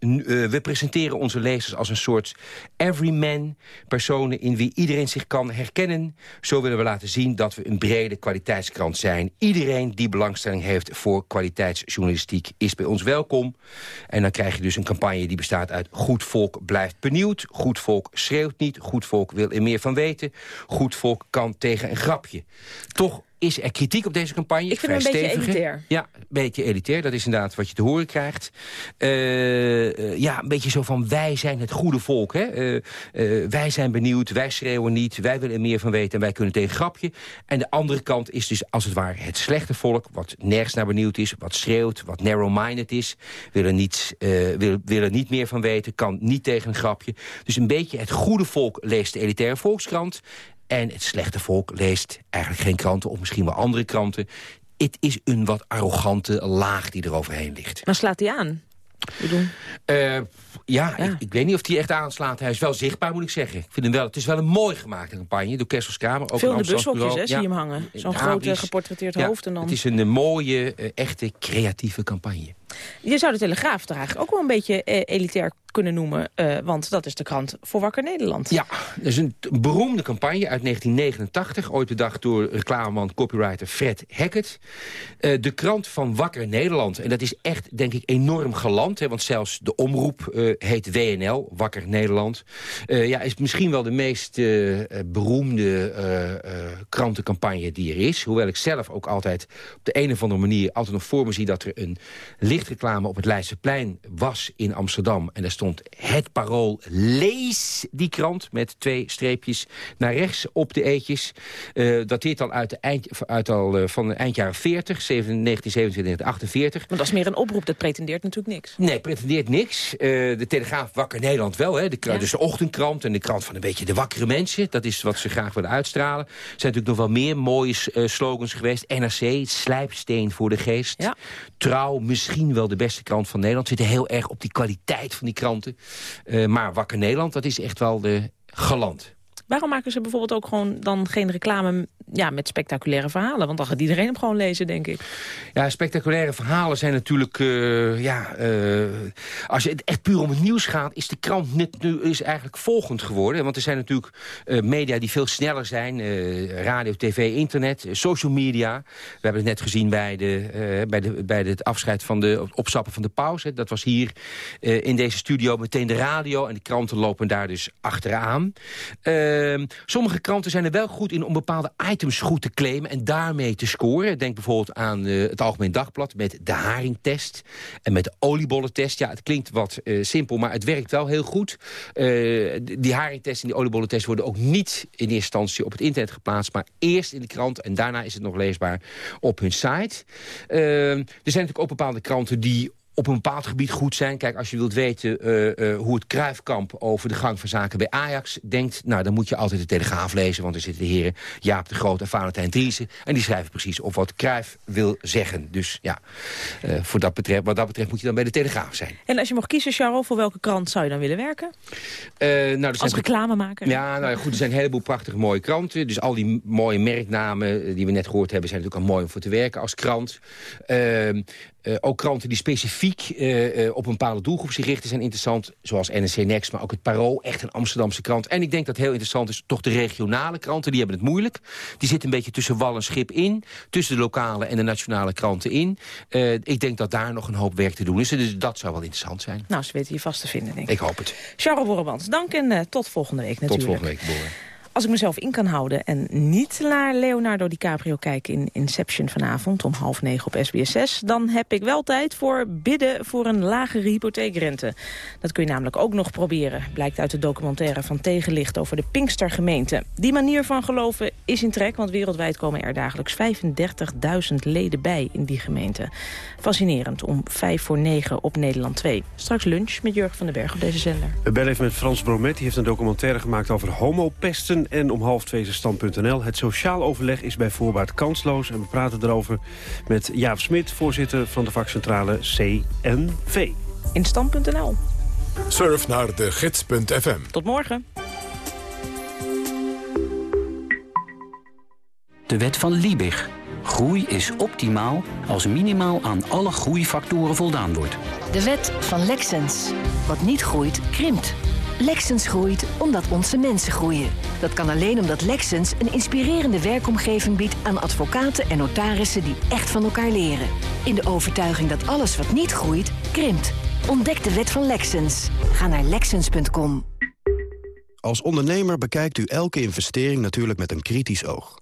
eh, we presenteren onze lezers als een soort everyman... personen in wie iedereen zich kan herkennen. Zo willen we laten zien dat we een brede kwaliteitskrant zijn. Iedereen die belangstelling heeft voor kwaliteitsjournalistiek is bij ons welkom. En dan krijg je dus een campagne die bestaat uit... goed volk blijft benieuwd, goed volk schreeuwt niet... goed volk wil er meer van weten, goed volk kan tegen een grapje. Toch is er kritiek op deze campagne. Ik vind vrij een beetje elitair. Ja, een beetje elitair. Dat is inderdaad wat je te horen krijgt. Eh, eh, ja, een beetje zo van wij zijn het goede volk. Hè? Eh, wij zijn benieuwd, wij schreeuwen niet, wij willen er meer van weten... en wij kunnen tegen grapje. En de andere kant is dus als het ware het slechte volk... wat nergens naar benieuwd is, wat schreeuwt, wat narrow-minded is... willen niet, wil, willen niet meer van weten, kan niet tegen een grapje. Dus een beetje het goede volk leest de elitaire volkskrant... En het slechte volk leest eigenlijk geen kranten, of misschien wel andere kranten. Het is een wat arrogante laag die er overheen ligt. Maar slaat hij aan? Eh, ja, Ik, ik weet niet of hij echt aanslaat. Hij is wel zichtbaar, moet ik zeggen. Ik vind hem wel, het is wel een mooi gemaakte campagne door Kessels Kamer. Ook veel in de bushokjes, hè, zie je hem hangen. Zo'n Ja, grote precies. geportretteerd Ja, hoofd en dan... Het is een eh, mooie, eh, echte, creatieve campagne. Je zou de Telegraaf toch eigenlijk ook wel een beetje eh, elitair kunnen noemen. eh, want dat is de krant voor Wakker Nederland. Ja, dat is een beroemde campagne uit 1989. Ooit bedacht door reclameman, copywriter Fred Hackett. Eh, de krant van Wakker Nederland. En dat is echt, denk ik, enorm geland. Hè, want zelfs de omroep eh, heet WNL, Wakker Nederland. Ja, is misschien wel de meest beroemde krantencampagne die er is. Hoewel ik zelf ook altijd op de een of andere manier... altijd nog voor me zie dat er een lichtreclame op het Leidseplein was in Amsterdam. En daar stond het parool lees die krant met twee streepjes naar rechts op de eetjes. Eh dateert al uit, de eind, uit al, eh, van de eind jaren 40, 1927, 1948. Maar dat is meer een oproep, dat pretendeert natuurlijk niks. Nee, pretendeert niks. Eh, de Telegraaf Wakker Nederland wel. Hè? De, krant, Ja. Dus de ochtendkrant en de krant van een beetje de wakkere mensen. Dat is wat ze graag willen uitstralen. Er zijn natuurlijk nog wel meer mooie slogans geweest. NRC, slijpsteen voor de geest. Trouw, misschien wel de beste krant van Nederland. Zitten heel erg op die kwaliteit van die kranten. Eh, maar Wakker Nederland, dat is echt wel de galant. Waarom maken ze bijvoorbeeld ook gewoon dan geen reclame ja, met spectaculaire verhalen? Want dan gaat iedereen hem gewoon lezen, denk ik. Ja, spectaculaire verhalen zijn natuurlijk... eh, ja, eh, als het echt puur om het nieuws gaat... is de krant net nu is eigenlijk volgend geworden. Want er zijn natuurlijk eh, media die veel sneller zijn. eh, radio, tv, internet, eh, social media. We hebben het net gezien bij, de, eh, bij, de, bij het afscheid van de opstappen van de pauze. Dat was hier eh, in deze studio meteen de radio. En de kranten lopen daar dus achteraan. Ehm, sommige kranten zijn er wel goed in om bepaalde items goed te claimen... en daarmee te scoren. Denk bijvoorbeeld aan eh, het Algemeen Dagblad met de haringtest... en met de oliebollentest. Ja, het klinkt wat eh, simpel, maar het werkt wel heel goed. Eh, die haringtest en die oliebollentest worden ook niet in eerste instantie op het internet geplaatst... maar eerst in de krant en daarna is het nog leesbaar op hun site. Ehm, er zijn natuurlijk ook bepaalde kranten die op een bepaald gebied goed zijn. Kijk, als je wilt weten eh, eh, hoe het Kruifkamp over de gang van zaken bij Ajax denkt... nou, dan moet je altijd de Telegraaf lezen, want er zitten de heren Jaap de Groot en Valentijn Driessen... en die schrijven precies op wat Kruif wil zeggen. Dus ja, eh, voor dat betreft, wat dat betreft moet je dan bij de Telegraaf zijn. En als je mocht kiezen, Charles, voor welke krant zou je dan willen werken? Nou, Als reclamemaker? Ja, nou ja, goed, er zijn een heleboel prachtige mooie kranten. Dus al die mooie merknamen die we net gehoord hebben... zijn natuurlijk al mooi om voor te werken als krant. Eh, ook kranten die specifiek eh, eh, op een bepaalde doelgroep zich richten... zijn interessant, zoals NRC Next, maar ook het Parool. Echt een Amsterdamse krant. En ik denk dat heel interessant is, toch de regionale kranten. Die hebben het moeilijk. Die zitten een beetje tussen wal en schip in. Tussen de lokale en de nationale kranten in. Ik denk dat daar nog een hoop werk te doen is. Dus dat zou wel interessant zijn. Nou, ze weten je vast te vinden, denk ik. Ik hoop het. Charles Borremans, dank en tot volgende week natuurlijk. Tot volgende week, Boren. Als ik mezelf in kan houden en niet naar Leonardo DiCaprio kijk in Inception vanavond om half negen op SBS6, dan heb ik wel tijd voor bidden voor een lagere hypotheekrente. Dat kun je namelijk ook nog proberen, blijkt uit de documentaire van Tegenlicht over de Pinkstergemeente. Die manier van geloven is in trek, want wereldwijd komen er dagelijks 35.000 leden bij in die gemeente. Fascinerend om vijf voor negen op Nederland 2. Straks lunch met Jurgen van den Berg op deze zender. We even met Frans Bromet. Die heeft een documentaire gemaakt over homopesten. En om half twee is stand.nl. Het sociaal overleg is bij voorbaat kansloos. En we praten erover met Jaap Smit, voorzitter van de vakcentrale CNV. In stand.nl. Surf naar de gids.fm. Tot morgen. De wet van Liebig. Groei is optimaal als minimaal aan alle groeifactoren voldaan wordt. De wet van Lexens. Wat niet groeit, krimpt. Lexens groeit omdat onze mensen groeien. Dat kan alleen omdat Lexens een inspirerende werkomgeving biedt aan advocaten en notarissen die echt van elkaar leren. In de overtuiging dat alles wat niet groeit, krimpt. Ontdek de wet van Lexens. Ga naar lexens.com. Als ondernemer bekijkt u elke investering natuurlijk met een kritisch oog.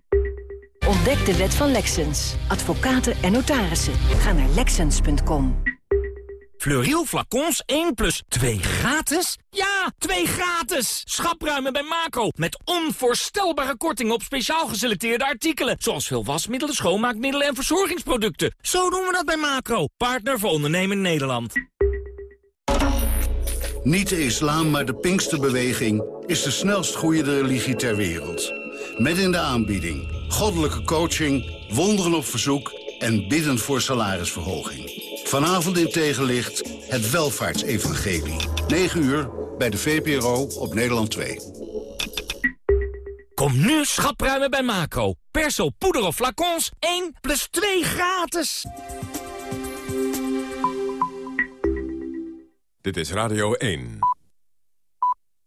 Ontdek de wet van Lexens. Advocaten en notarissen. Ga naar lexens.com. Fleuriel flacons 1 plus 2 gratis? Ja, 2 gratis! Schapruimen bij Macro. Met onvoorstelbare kortingen op speciaal geselecteerde artikelen. Zoals veel wasmiddelen, schoonmaakmiddelen en verzorgingsproducten. Zo doen we dat bij Macro. Partner voor ondernemen Nederland. Niet de islam, maar de Pinksterbeweging is de snelst groeiende religie ter wereld. Met in de aanbieding goddelijke coaching, wonderen op verzoek en bidden voor salarisverhoging. Vanavond in tegenlicht het welvaartsevangelie. 9 uur bij de VPRO op Nederland 2. Kom nu schapruimen bij Macro. Persel, poeder of flacons 1 plus 2 gratis. Dit is Radio 1.